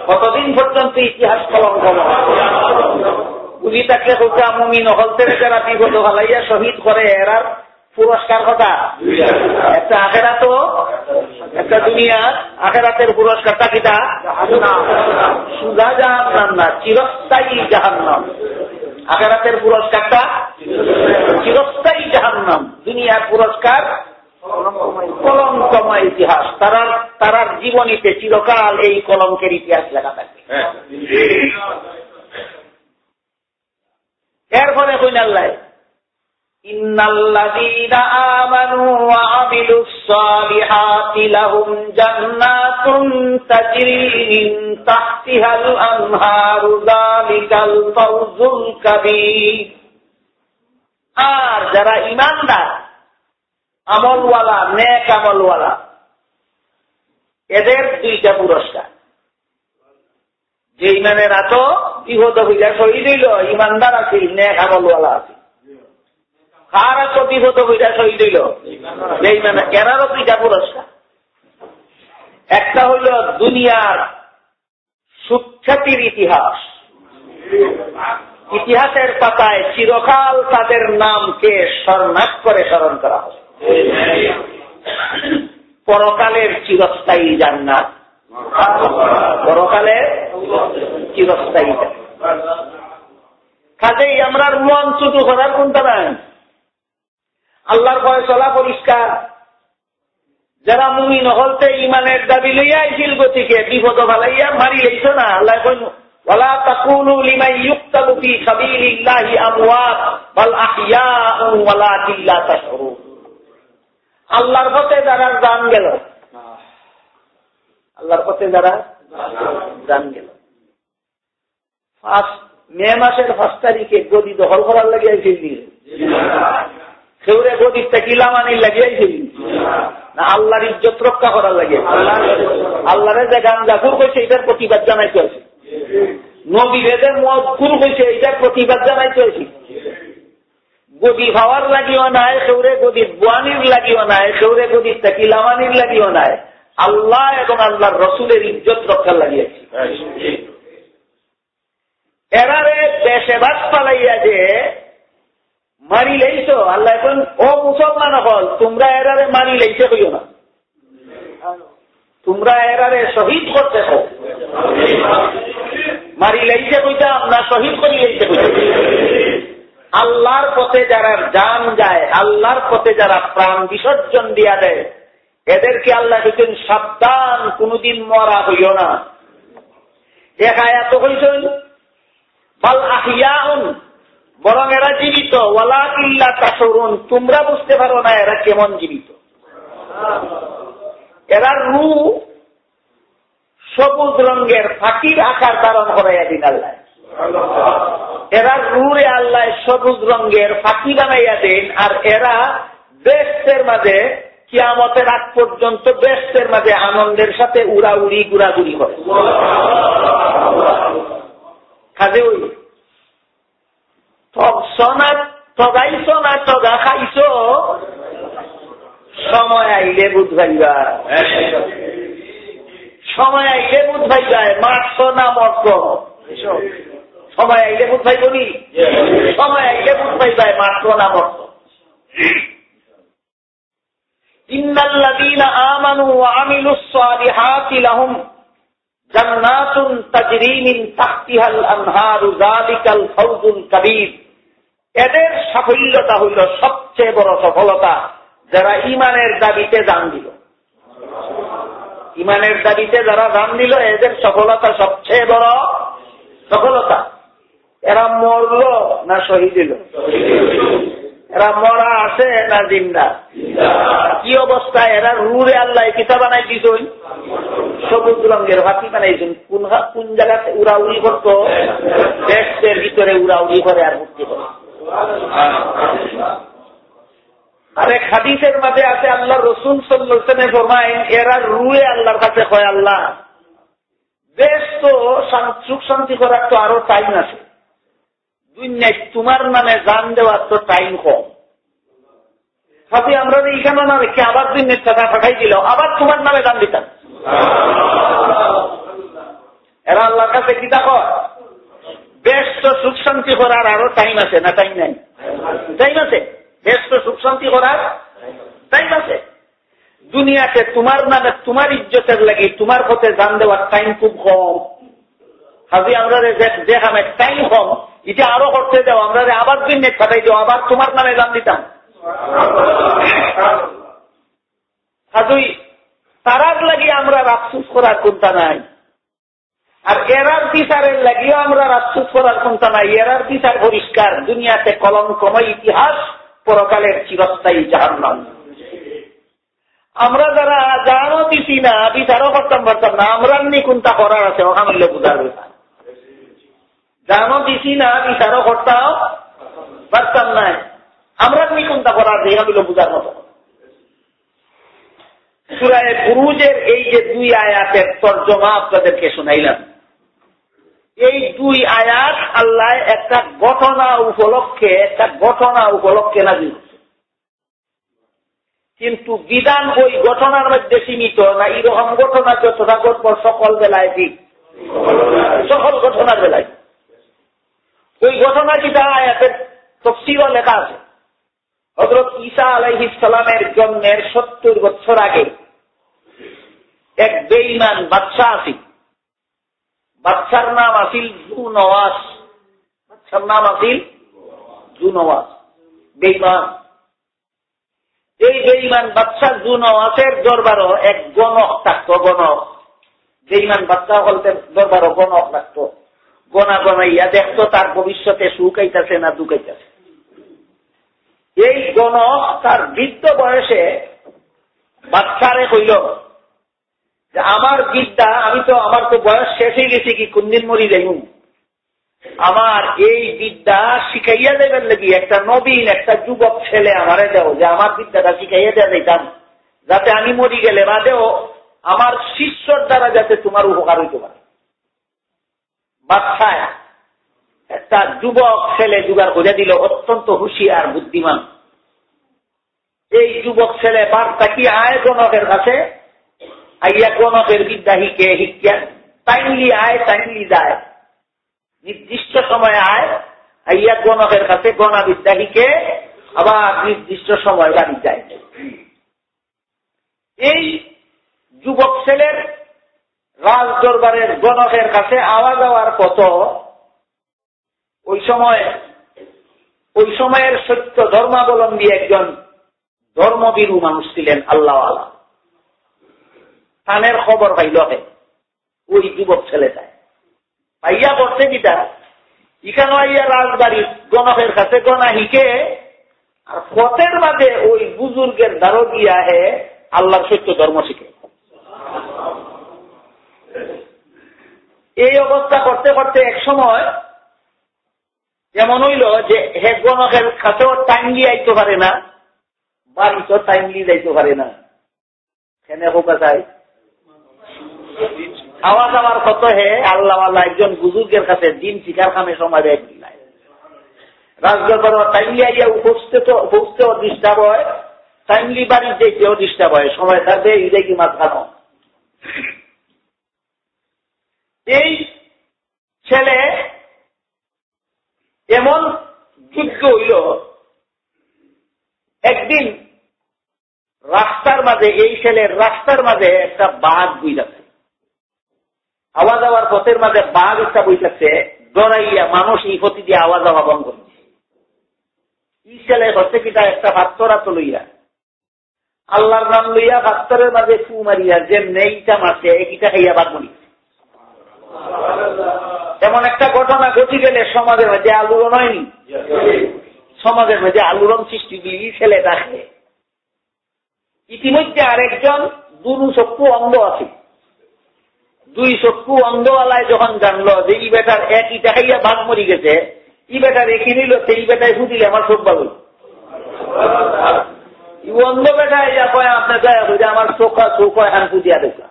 কতদিন পর্যন্ত ইতিহাস কলঙ্কময় বুঝি থাকলে হোকা মুমিন হলতের যারা বিগত ভালাইয়া শহীদ করে, এরার পুরস্কার কথা একটা আখেরা তো একটা দুনিয়া আখেরাতের পুরস্কারটা কিটা সুজা জাহান্নাম। না চিরস্থায়ী জাহান্নাম। আখেরাতের পুরস্কারটা? চিরস্থায়ী জাহান্নাম। দুনিয়ার পুরস্কার? কলঙ্কময় ইতিহাস। তারার তারার জীবনীতে চিরকাল এই কলঙ্কের ইতিহাস লেখা থাকে এরপরে কইন আল্লাহ إن الذين آمنوا وعملوا الصالحات لهم جنات تجري من تحتها الأنهار ذلك الفوز الكبير আর যারা ইমানদার আমলওয়ালা নেক আমলওয়ালা এদের দুইটা পুরস্কার যে ইমানের এত বিহত হইয়া শহীদ হইল ইমানদার আছে নেক আমলওয়ালা আছে এত বিহত হইয়া শহীদ হইল। যে ইমান এরারও দুইটা পুরস্কার। একটা হইল দুনিয়ার সুখ্যাতির ইতিহাস। ইতিহাসের পাতায় চিরকাল তাদের নামকে স্বর্ণাক করে স্মরণ করা হবে। পরকালের চিরস্থায়ী জান্নাত। পরকালের চিরস্থায়ী কাজেই আমরা মন চুটু করার কোনটা নাই আল্লাহর ভয় চলা পরিষ্কার। যারা মুমি নহলতে ইমানের দাবি লইয়া আইছিল গতিকে বিপদ ভালাইয়া মারি লইছ না, আল্লাহ কইন আল্লাহর পথে যারা জান গেল, আল্লাহর পথে যারা জান গেল। মে মাসের পাঁচ তারিখে গদি দখল করার লাগিয়েছিল সেউরে গদির তেকিলামানির লাগিয়েছিল না আল্লাহর ইজ্জত রক্ষা করার লাগে আল্লাহরে যে গান জাফুর কইছে এটার প্রতিবাদ জানাইতে আছে নবী বেদের মধুর কইছে এটার প্রতিবাদ জানাইতে আছে গদি খাওয়ার লাগিও নাই সেউরে গদির বোয়ানির লাগিও নাই সেউরে গদির তেকিলামানির লাগিও নাই। আল্লাহ এবং আল্লাহর রসুলের ইজ্জত রক্ষার লাগিয়েছে এরারে দেশে বাদ পালাইয়া যে মারি লেইছ, আল্লাহ এখন ও মুসলমান হল তোমরা এরারে মারি লেইছে হইও না। তোমরা এরারে শহীদ করতে মারি লেইছে কইতাম না, শহীদ করি লেইছে কইতাম আল্লাহর পথে যারা জান যায়, আল্লাহর পথে যারা প্রাণ বিসর্জন দিয়া দেয়, এদেরকে আল্লাহ কিন্তু সাবধান, কোনদিন মরা হইও না। এক আয়াত হইছেন, বাল আহিয়াউন বরং এরা জীবিত। ওয়ালা কিল্লা তাসরুন তোমরা বুঝতে পারো না এরা কেমন জীবিত। এরা রু সবুজ রঙের ফাঁকির আকার ধারণ করাইয়া দিন আল্লাহ। এরা রুরে আল্লাহ সবুজ রঙের ফাঁকি বানাইয়া দেন। আর এরা বেস্টের মাঝে কিয়ামতের আগ পর্যন্ত বেস্টের মাঝে আনন্দের সাথে উড়াউড়ি গুড়াগুড়ি করে। কাজে ওই সময় আইলে বুধ ভাইবা সময় আইলে বুধ ভাইবায় মারছ না মরছ সময় আইলে বুধ ভাই বলি সময় আইলে বুধ ভাইবায় মারছ না মরছ আমানু মিন তাহতিহাল আনহারু যালিকাল এদের সাফল্যতা হইল সবচেয়ে বড় সফলতা যারা ইমানের দাবিতে দান দিল। ইমানের দাবিতে যারা দান দিল, এদের সফলতা সবচেয়ে বড় সফলতা। এরা মরল না শহীদ দিল এরা মরা আছে না জিন্দা? কি অবস্থা? এরা রুরে আল্লাহ কিতা বানাই দিছই সবুজ রঙের হাতি বানাইছেন। কোন কোন জায়গাতে উড়াউড়ি করতো? দেশের ভিতরে উড়াউড়ি করে আর মুক্তি করে। আরে খাদিসের মাঝে আছে আল্লাহ রসুল সল্লামে ফরমাইন এরা রুয়ে আল্লাহর কাছে কয়, আল্লাহ, বেশ তো সুখ শান্তি করার তো আরও টাইম আছে। দুনিয়ায় তোমার নামে জান দেওয়ার তো টাইম কম। সাথে আমরা এইখানে না রেখে আবার দিনের টাকা পাঠাই দিল, আবার তোমার নামে দান দিতাম। এরা আল্লাহর কাছে কি দেখো বেশ তো সুখ শান্তি করার আরও টাইম আছে না টাইম নাই? টাইম আছে। বেশ তো সুখ শান্তি করার টাইম আছে। দুনিয়াতে তোমার নামে তোমার ইজ্জতের লাগে তোমার পথে জান দেওয়ার টাইম খুব কম। হাজি আমরা দেখামে টাইম কম, এটা আরও করতে দাও আমরা আবার দিন পাঠাই দাও, আবার তোমার নামে জান দিতাম। হাজুই তারার লাগি আমরা রাফসুস করার কোনটা নাই? আর এরার বিচারের লাগিও আমরা রাফসুস করার কোনটা নাই। এরার বিচার পরিষ্কার। দুনিয়াতে কলঙ্কময় ইতিহাস পরকালের চিরস্থায়ী জাহান্নাম। আমরা যারা জানো দিছি না, বিচারও করতাম, পারতাম না আমরা নি কোনটা করার আছে ওখানে বুঝার ব্যাপার। জানো দিছি না, বিচারও করতাম, পারতাম নাই আমরা নি কোনটা করার আছে এখানে বুঝার মতো। সুরায় পুরুজের এই যে দুই আয়াতের তর্জমা আপনাদেরকে শোনাইলাম। এই দুই আয়াত আল্লাহ একটা ঘটনা উপলক্ষে, একটা ঘটনা উপলক্ষে নাজিল কিন্তু বিধান ওই ঘটনার মধ্যে সীমিত না, এরকম ঘটনা যতটা ঘটব সকল বেলায় ঠিক সকল ঘটনার বেলায় ওই ঘটনা যেটা আয়াতের তফসিল লেখা আছে। হজরত ঈসা আলাইহিসালামের জন্মের সত্তর বছর আগে এক বেইমান বাচ্চা আছে বাচ্চার নাম আসিল জু নওয়াজ বাচ্চার নাম আসিল জু বেইমান। এই বেইমান বাচ্চা জু এক গণক থাকতো, গণক। বাচ্চা গণক গনা গনাইয়া দেখতো তার ভবিষ্যতে সুখাইতেছে না দুখাইতেছে এই গণক তার বৃদ্ধ বয়সে বাচ্চারে হইল আমার বিদ্যা আমি তো, আমার তো বয়স শেষ হয়ে গেছি কি, কোনদিন মরি যাই আমার এই বিদ্যা শিখাইয়া দেবেন নাকি একটা নবীন, একটা যুবক ছেলে আমারে দেও, যে আমার বিদ্যাটা শিখাইয়া দেওয়া যাইতাম যাতে আমি মরি গেলে বাদেও আমার শিষ্যর দ্বারা যাতে তোমার উপকার হইতে পারে। বাচ্চায় একটা যুবক ছেলে জুগার বোঝা দিল, অত্যন্ত হুশিয়ার, বুদ্ধিমান। এই যুবক ছেলে বার্তা কি আয় গণকের কাছে? নির্দিষ্ট সময় আয় গণকের কাছে গণা আবার নির্দিষ্ট সময় যায়। এই যুবক ছেলের রাজ দরবারের গণকের কাছে আওয়া যাওয়ার পথ, ওই সময়, ওই সময়ের সত্য ধর্মাবলম্বী একজন ধর্মবিরু মানুষ ছিলেন আল্লাহ আলা কানের খবর পাইল হে ওই যুবক ছেলেটায় পাইয়া বসে কিটা ইখানে আইয়া রাজবাড়ি গণকের কাছে গণা হিকে আর পথের মাঝে ওই বুজুর্গের দ্বারো গিয়া হে আল্লাহর সত্য ধর্ম শিখে। এই অবস্থা করতে করতে এক সময় এমন হইল যে হে গণকের কাছেও টাইমলি আইতে পারে না, বাড়িতেও টাইমলি যাইতে পারে না। কেনে হোক চাই খাওয়া দাওয়ার কত হে? আল্লাহ আল্লাহ, একজন বুজুর্গের কাছে দিন শিকার খামে সময় উপস্থিত ডিস্টার্ব হয়। টাইমলি বাড়ি ডিস্টার্ব হয়। সময় থাকবে ইদে কি এই ছেলে এমন যুদ্ধ হইল, একদিন রাস্তার মাঝে, এই ছেলের রাস্তার মাঝে একটা বাঘ বই আওয়াজ আওয়ার পথের মাঝে বাঘ একটা বই যাচ্ছে ডরাইয়া মানুষ এই ক্ষতি দিয়ে আওয়াজ আওয়া বন্ধ করছে ই ছেলে হচ্ছে কিটা একটা ভাত্তরা তো লইয়া, আল্লাহর নাম লইয়া ভাত্তরের মাঝে ফু মারিয়া, যে নেইটা মারছে, একিটা খাইয়া বাঘ মরি এমন একটা ঘটনা ঘটি গেলে সমাজের মধ্যে আলোড়ন হয়নি? সমাজের মধ্যে আলোড়ন সৃষ্টি দিলি ছেলেটা খেয়ে ইতিমধ্যে আরেকজন দুরু চক্ষু অন্ধ আছে। দুই চক্ষু অন্ধওয়ালায় যখন জানলো যে ই বেটার এক ইটা খাইয়া ভাগ মরি গেছে ই বেটার একই নিল, সেই বেটায় ফুটিলে আমার চোখ ভালো অন্ধ বেটা ইয়া কয় আপনার আমার চোখ চোখ এখন ফুটিয়া দেখা।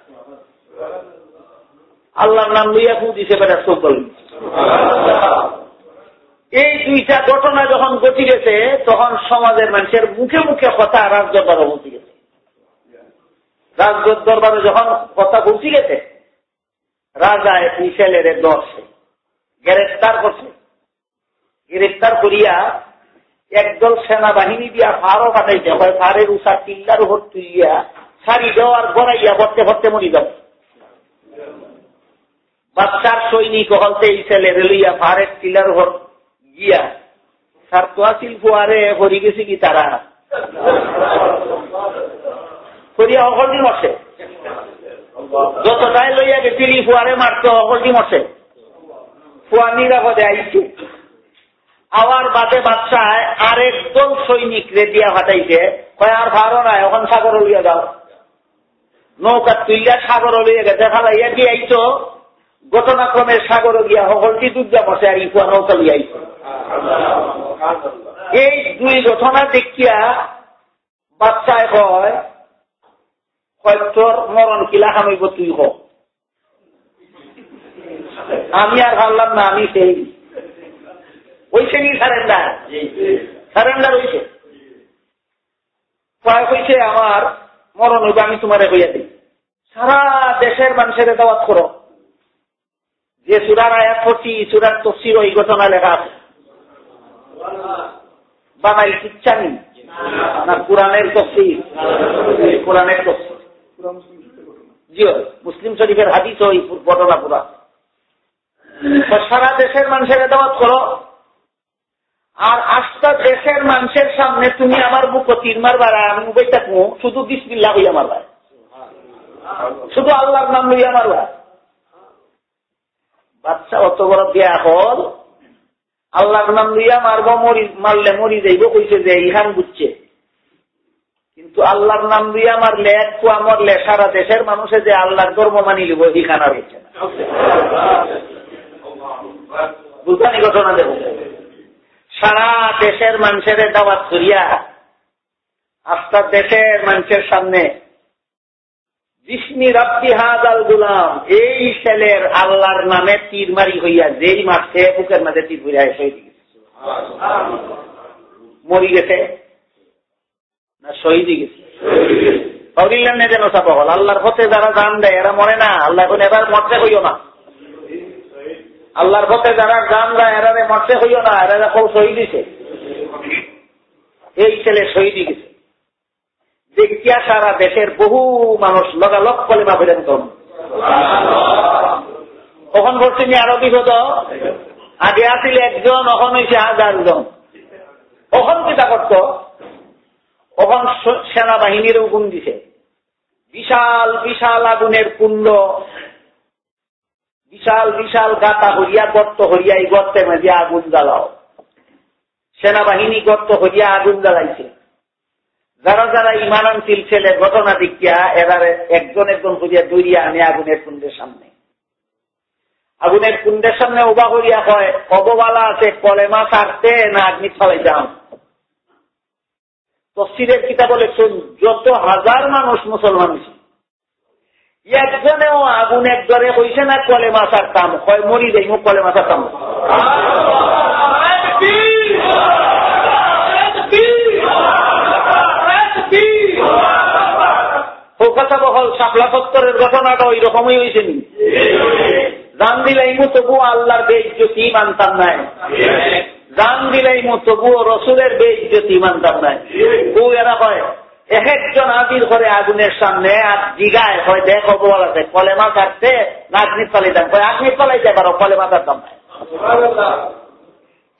আল্লাহর নাম লইয়া দিছে বেটার চোখ ভালো এই দুইটা ঘটনা যখন ঘটি গেছে, তখন সমাজের মানুষের মুখে মুখে কথা রাজ্য দ্বারা বলতে গেছে। রাজ্য দরবারে যখন কথা পৌঁছে গেছে রাজা এই ছেলের দর্শে গ্রেফতার করছে। গ্রেফতার করিয়া একদল সেনাবাহিনী দিয়া ফারও পাঠাইছে। হয় ফারের উষা টিল্লার উপর তুলিয়া সারি দেওয়ার গড়াইয়া ভরতে ভরতে মরি যাব বাচ্চার সৈনিক হলতে এই ছেলে রেলইয়া ফারের টিল্লার উপর গিয়া সার তো আসিল ফুয়ারে হরি গেছে কি তারা? করিয়া অকলটি মরছে যতটাই লইয়া গেছিলি ফুয়ারে মারতে অকলটি মরছে। ফুয়া নিরাপদে আইছে। আবার বাদে বাচ্চায় আরেক দল সৈনিক রে দিয়া কয়, আর ভালো নাই, এখন সাগর লইয়া যাও। নৌকা তুইয়া সাগর লইয়া গেছে। ফালাইয়া দিয়ে আইতো ঘটনাক্রমে সাগর গিয়া সকলটি দুর্গা মশে আর ইফুয়া নৌকা লইয়া আইছে। এই দুই ঘটনা দেখিয়া বাচ্চায় কয় তোর মরণ কিলা তুই হ। আমি আর ভাবলাম, না, আমি সেই নি সারেন্ডার। সারেন্ডার কয়েক হয়েছে আমার মরণ হইবে, আমি তোমারে হইয়া দিই। সারা দেশের মানুষের দাওয়াত করো। যে সুরার আয়াত করছি সুরার তফসির, ওই ঘটনা লেখা আছে। বানাই ইচ্ছা নেই? না, কোরআনের তফসির। কোরআনের তফসির। মুসলিম শরীফের হাদিস ওই ঘটনা পুরা সারা দেশের মানুষের দাওয়াত করো। আর আস্তা দেশের মানুষের সামনে তুমি আমার বুক তীর মারবার আমি উবাই থাকব। শুধু বিসমিল্লা হইয়া মারবার শুধু আল্লাহর নাম লইয়া মারবার বাচ্চা অত বড় বিয়া হল আল্লাহর নাম লইয়া মারব, মরি মারলে মরি যাইব, কইছে যে ইহান বুঝছে। কিন্তু আল্লাহর নাম দিয়া মারলে এক কুয়া মরলে সারা দেশের মানুষে যে আল্লাহর ধর্ম মানি লিব ইখানা রয়েছে না। ঘটনা দেব। সারা দেশের মানুষের দাওয়াত করিয়া আস্তা দেশের মানুষের সামনে বিষ্ণি রব্দি হাজাল গুলাম এই ছেলের আল্লাহর নামে তীর মারি হইয়া যেই মারছে, বুকের মাঝে তীর হইয়া শহীদ মরি গেছে। না শহীদ গেছে। অগিলেন যেন সব হল আল্লাহর পথে যারা দান দেয়, এরা না। আল্লাহ এখন এবার মরতে হইও না। আল্লাহর পথে যারা দেয় মরতে হইও না। এরা এই ছেলে শহীদ গেছে। দেখিয়া সারা দেশের বহু মানুষ লগালগ কলেমা ফেরেন তখন। কখন করছেন আরও বিগত? আগে আসিল একজন অখন হয়েছে হাজার জন। কখন কিতা করত কখন সেনাবাহিনীর গুণ দিছে। বিশাল বিশাল আগুনের কুণ্ড। বিশাল বিশাল গাতা হরিয়া গর্ত হরিয়া এই গর্তের মাঝে আগুন জ্বালাও। সেনাবাহিনী গর্ত হরিয়া আগুন জ্বালাইছে। যারা যারা ইমান আনছিল ছেলে, ঘটনা দেখিয়া এরা একজন একজন করিয়া দৌড়িয়া আনে আগুনের কুণ্ডের সামনে। আগুনের কুণ্ডের সামনে উবা করিয়া হয় কববালা আছে, কলেমা কাটতে না, আগ্নি ফলাই যাও তফসিরের কিতাব লেখছেন যত হাজার মানুষ মুসলমান একজনেও আগুন একজনে হইছে না, কলে মাছার কাম হয়, মরি যাই কলে মাছার কাম কথা বহল শাপলা সত্তরের ঘটনাটা ওই রকমই হয়েছে নি? জান দিলাইমু তবু আল্লাহর বেইজ্জতি মানতাম নাই। জান দিলাইমু তবুও রসুলের বেইজ্জতি মানতাম নাই। ও এরা হয়? এক একজন আদির ঘরে আগুনের সামনে আর জিগায় হয় দেখো বল আছে কলেমা কাটছে না আগ্নি পালাই দেন কয় আগ্নি পালাই যায় পারো কলেমা কাটতাম নাই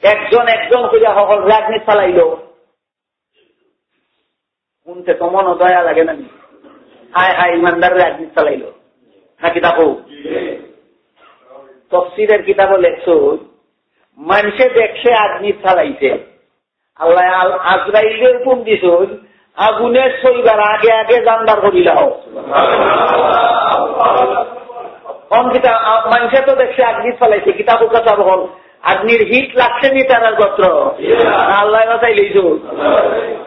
একজন একজন করে সকল আগ্নি চালাইল শুনতে তো মনে দয়া লাগে না হায় হায় ইমানদারের আগ্নি চালাইল নাকি দেখো? তফসিরের কিতাব লেখছ। মানুষে দেখছে আগ্নি চালাইছে। আল্লাহ আজরাইলের কোন দিস আগুনের সইবার আগে আগে জানবার করিলাও মানুষে তো দেখছে আগ্নি চালাইছে কিতাব কথা হল। আগ্নির হিট লাগছে নি তার গোত্র? আল্লাহ বাঁচাই লইছ।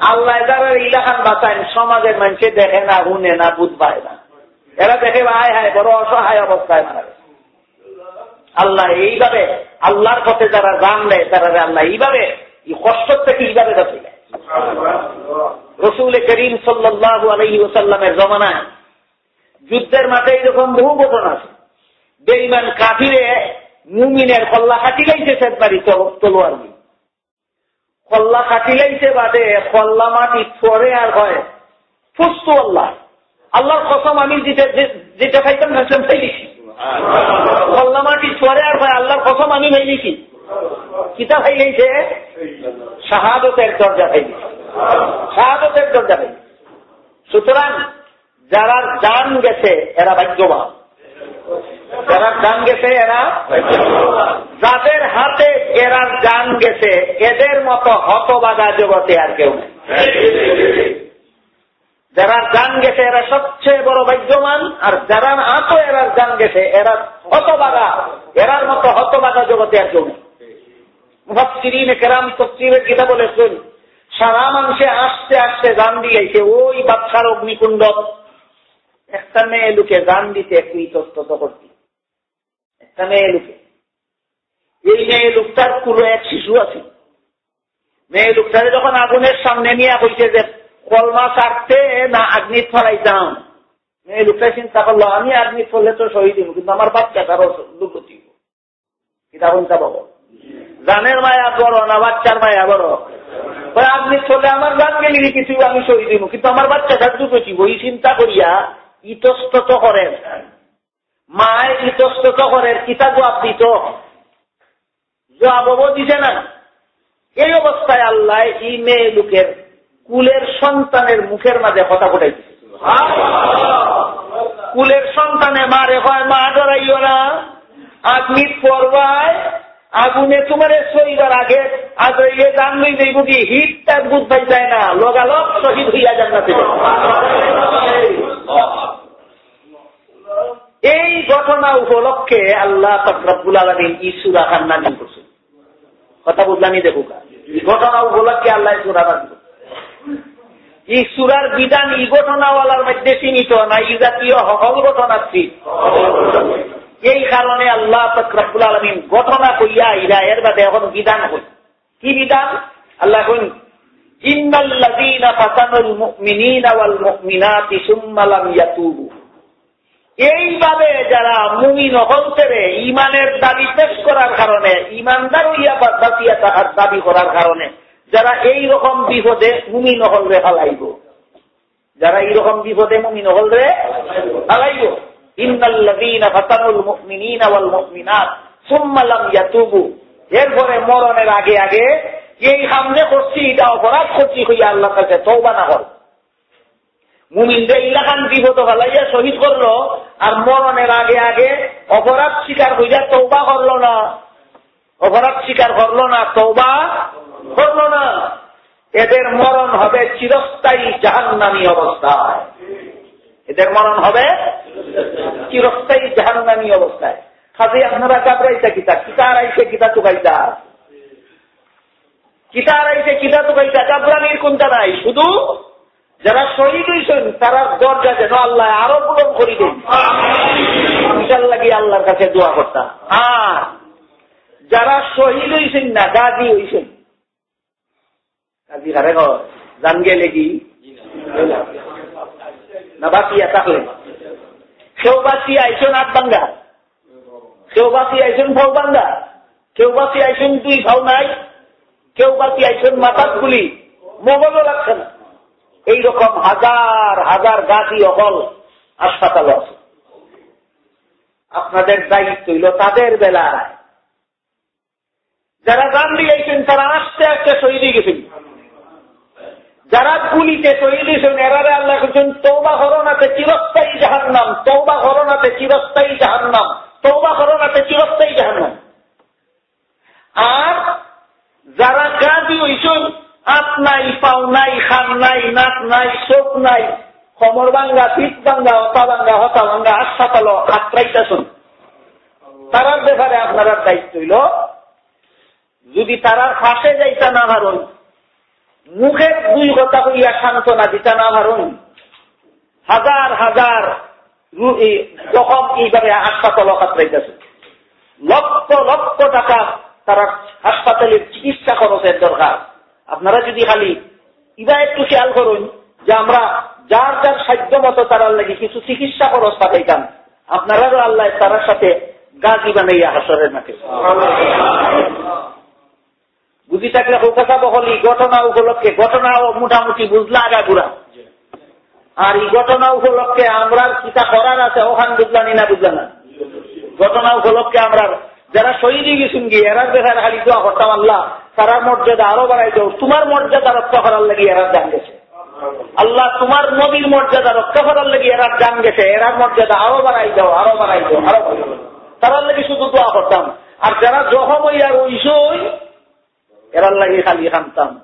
আল্লাহ তারা ইলাকান বাঁচায় সমাজের মানুষে দেখে না, শুনে না বুধ পায় না। এরা দেখে, হায় হায়, বড় অসহায় অবস্থায় মারা আল্লাহ এইভাবে, আল্লাহর পথে যারা জান দেয় তারা আল্লাহ এইভাবে কষ্ট থেকে এইভাবে বাঁচে। রসুল করিম সাল্লাহ আলহি ওসাল্লামের জমানায় যুদ্ধের মাঠে এরকম বহু ঘটনা আছে। বেইমান কাফিরে মুমিনের কল্লা খাটিলাইছে সেদবাড়ি তলোয়ার দিয়ে কল্লা খাটিলাইছে বাদে কল্লা মাটি পরে আর হয়। ফুস্তু আল্লাহ। আল্লাহর কসম আমি যেটা যেটা খাইতাম খাইতাম খাই দিছি। কল্লা মাটি আর হয়? আল্লাহর কসম আমি খাই দিছি কিতা খাই গেছে শাহাদতের দরজা দিছি শাহাদতের দরজা খাই সুতরাং যারা জান গেছে, এরা ভাগ্যবান। যারা জান গেছে, এরা যাদের হাতে এরা জান গেছে, এদের মতো হতবাগা জগতে আর কেউ নেই। যারা জান গেছে, এরা সবচেয়ে বড় ভাগ্যমান আর যারা আতো এরার জান গেছে, এরা হতবাগা, এরার মতো হতবাগা জগতে আর কেউ নেই। মুফাসিরিন কেরাম তফসিরের গীতা বলেছেন, সারা মানুষে আসতে আসতে জান দিয়েছে ওই বাচ্চার অগ্নিকুণ্ড একটা মেয়ে লুকে জান দিতে একটু ইতস্তত করতে একটা মেয়ে লুকে। এই মেয়ে লোকটার পুরো এক শিশু আছে। মেয়ে লোকটারে যখন আগুনের সামনে নিয়ে হইছে যে কলমা কাটতে না আগ্নি ফলাই যাও। মেয়ে লোকটা চিন্তা করল, আমি আগ্নি ফলে তো শহীদ কিন্তু আমার বাচ্চা তারও দুর্গতি কিতা বলতে পাবো জানের মায়া বড় না বাচ্চার মায়া বড়? আপনি চলে আমার গান গেলি, কিছু আমি শহীদ কিন্তু আমার বাচ্চাটা দুর্গতি ওই চিন্তা করিয়া ইতস্তত করেন। মায় ইতস্তত করেন, কিতা জবাব দিত? জবাবও দিছে না। এই অবস্থায় আল্লাহ ই মেয়ে লোকের কুলের সন্তানের মুখের মাঝে কথা ফুটাইছে কুলের সন্তানে মারে হয়, মা, ডরাইও না। আগ্নি পর্বায় আগুনে তোমার শরীরের আগে আগে জানবই দেব কি হিট তার বুধ পাই যায় না। লগালগ শহীদ হইয়া জান্নাতে এই ঘটনা উপলক্ষে আল্লাহ তকরাবুল আলমিন ইসুর আখান নাজিম করছে কথা বুঝলানি দেখো এই ঘটনা উপলক্ষে আল্লাহ ইসুর আখান এই সুরার বিধান ই ঘটনাওয়ালার মধ্যে সীমিত না, এই জাতীয় ঘটনার্থী এই কারণে আল্লাহ তকরাবুল আলমিন ঘটনা কইয়া ইরা এর বাদে এখন বিধান হই কি বিধান? আল্লাহ কইন, ইন্নাল্লাযীনা ফাতানুল মুমিনিনা ওয়াল মুমিনাতি সুম্মা লাম ইয়াতুবু। এইভাবে যারা মুমিন হলতেরে ইমানের দাবি পেশ করার কারণে ইমানদার ইয়া বাঁচিয়া থাকার দাবি করার কারণে যারা এই রকম বিপদে মুমি নহল রে ফালাইব যারা এই রকম বিপদে মুমি নহল রে ফালাইব এরপরে মরণের আগে আগে এই সামনে করছি, এটা অপরাধ করছি হইয়া আল্লাহ কাছে তৌবা না হল মুমিনরা ইলাকান বিপদ শহীদ করল, আর মরণের আগে আগে অপরাধ স্বীকার হইয়া তৌবা করল না। অপরাধ স্বীকার করল না তৌবা করল না। এদের মরণ হবে চিরস্থায়ী জাহান্নামী অবস্থায়। এদের মরণ হবে চিরস্থায়ী জাহান্নামী অবস্থায়। খাদি আপনারা গাবরাইতা কিতা কিতা আইসে কিতা টুকাইতা কিতা আইসে কিতা টুকাইতা গাবরানির কোনটা নাই? শুধু যারা শহীদ হয়েছেন তারা দরজা যেন আল্লাহ আরও পূরণ করি দেন। লাগিয়ে আল্লাহর কাছে দোয়া করতাম। আর যারা শহীদ হয়েছেন না, গাজী হয়েছেন গাজী হারে জান গেলে কি না বাকিয়া থাকলে কেউ বাকি আইসন আট বাঙ্গা কেউ বাকি আইসন ফাউ বাঙ্গা কেউ বাকি আইসন দুই ফাউ নাই কেউ বাকি আইসন মাথার গুলি মোবাইলও রাখছে না এইরকম হাজার হাজার গাছি অকল হাসপাতাল আছে আপনাদের দায়িত্ব হইল তাদের বেলায় যারা গান দিয়েছেন তারা আস্তে আস্তে শহীদ গেছেন যারা গুলিতে তৈরি এরারে আল্লাহ করছেন তৌবা হরণাতে চিরস্থায়ী জাহান নাম তৌবা হরণাতে চিরস্থায়ী জাহান নাম তৌবা হরণাতে চিরস্থায়ী জাহান নাম আর যারা গাঁদি হইছেন, হাত নাই, পাও নাই, খান নাই, নাক নাই, চোখ নাই, কমর ভাঙ্গা, পিঠ ভাঙ্গা হতা ভাঙ্গা হতা ভাঙ্গা হাসপাতাল আত্রাইতেছেন তারার ব্যাপারে আপনার দায়িত্ব হইল, যদি তারার ফাঁসে যাইতা না হারুন মুখের দুই কথা হইয়া সান্ত্বনা দিতা না হারুন হাজার হাজার যখন এইভাবে হাসপাতাল কাতরাইতেছে। লক্ষ লক্ষ টাকা তারা হাসপাতালের চিকিৎসা খরচের দরকার। আপনারা যদি খালি ইবা একটু খেয়াল করুন যে আমরা যার যার সাধ্য মতো তারার লাগে কিছু চিকিৎসা খরচ পাঠাইতাম। আপনারাও আল্লাহ তারার সাথে গাছি বানাইয়া হাসরের মাঠে। থাকলে কলকাতা বহলি, ঘটনা উপলক্ষে, ঘটনা মোটামুটি বুঝলা আগা ঘুরা আর এই ঘটনা উপলক্ষে আমরা কিতা করার আছে ওখান বুঝলানি না বুঝলাম না। ঘটনা উপলক্ষে আমরা যারা শহীদ গেছেন গিয়ে এরা দেখার খালি দোয়া করতাম আল্লাহ তারার মর্যাদা আরও বাড়াই দাও, তোমার মর্যাদা রক্ষা করার লাগে এরা জান গেছে। আল্লাহ, তোমার নবীর মর্যাদা রক্ষা করার লাগে এরা জান গেছে, এরার মর্যাদা আরও বাড়াই দাও, আরও বাড়াই দাও, আরও তারার লাগে শুধু দোয়া করতাম। আর যারা জখম হই আর ওইসই এরার লাগে খালি খানতাম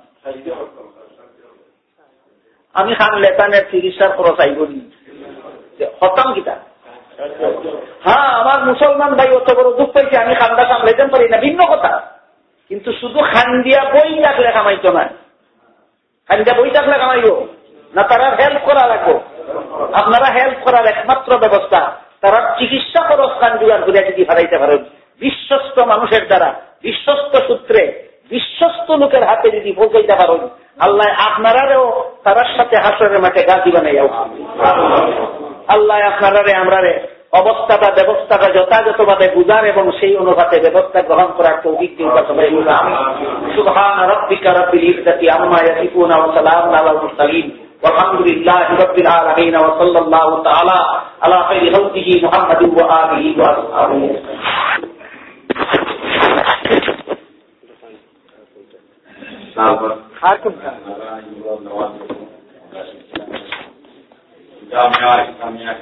আমি খান লেতানের চিকিৎসার খরচ আইব নি। হতাম কিতা? হ্যাঁ আমার মুসলমান ভাই অত বড় দুঃখ পাইছে আমি খান্দা সামলাইতে পারি না, ভিন্ন কথা। কিন্তু শুধু খান্দিয়া বই থাকলে কামাইতো না। খান্দিয়া বই থাকলে কামাইব? না তারা হেল্প করা লাগবো? আপনারা হেল্প করার একমাত্র ব্যবস্থা তারা চিকিৎসা খরচ খান জোগাড় করে যদি হারাইতে পারেন। বিশ্বস্ত মানুষের দ্বারা, বিশ্বস্ত সূত্রে বিশ্বস্ত লোকের হাতে যদি পৌঁছাইতে পারেন আল্লাহ আপনারাও তার সাথে হাসরের মাঠে গাছি বানাইয়া আল্লাহ আপনারারে আমরারে অবস্থাটা ব্যবস্থাটা যথাযথভাবে বুঝার এবং সেই অনুপাতে ব্যবস্থা গ্রহণ করার তৌফিক দিন সবাই আমি সুবহান রাব্বিকা রাব্বিল ইজ্জাতি আম্মা ইয়াসিফুনা ওয়া সালামুন আলাল মুরসালিন والحمد لله رب العالمين وصلى الله تعالى على خير خلقه محمد وآله وأصحابه আর কোনটা জামিয়া ইসলামিয়া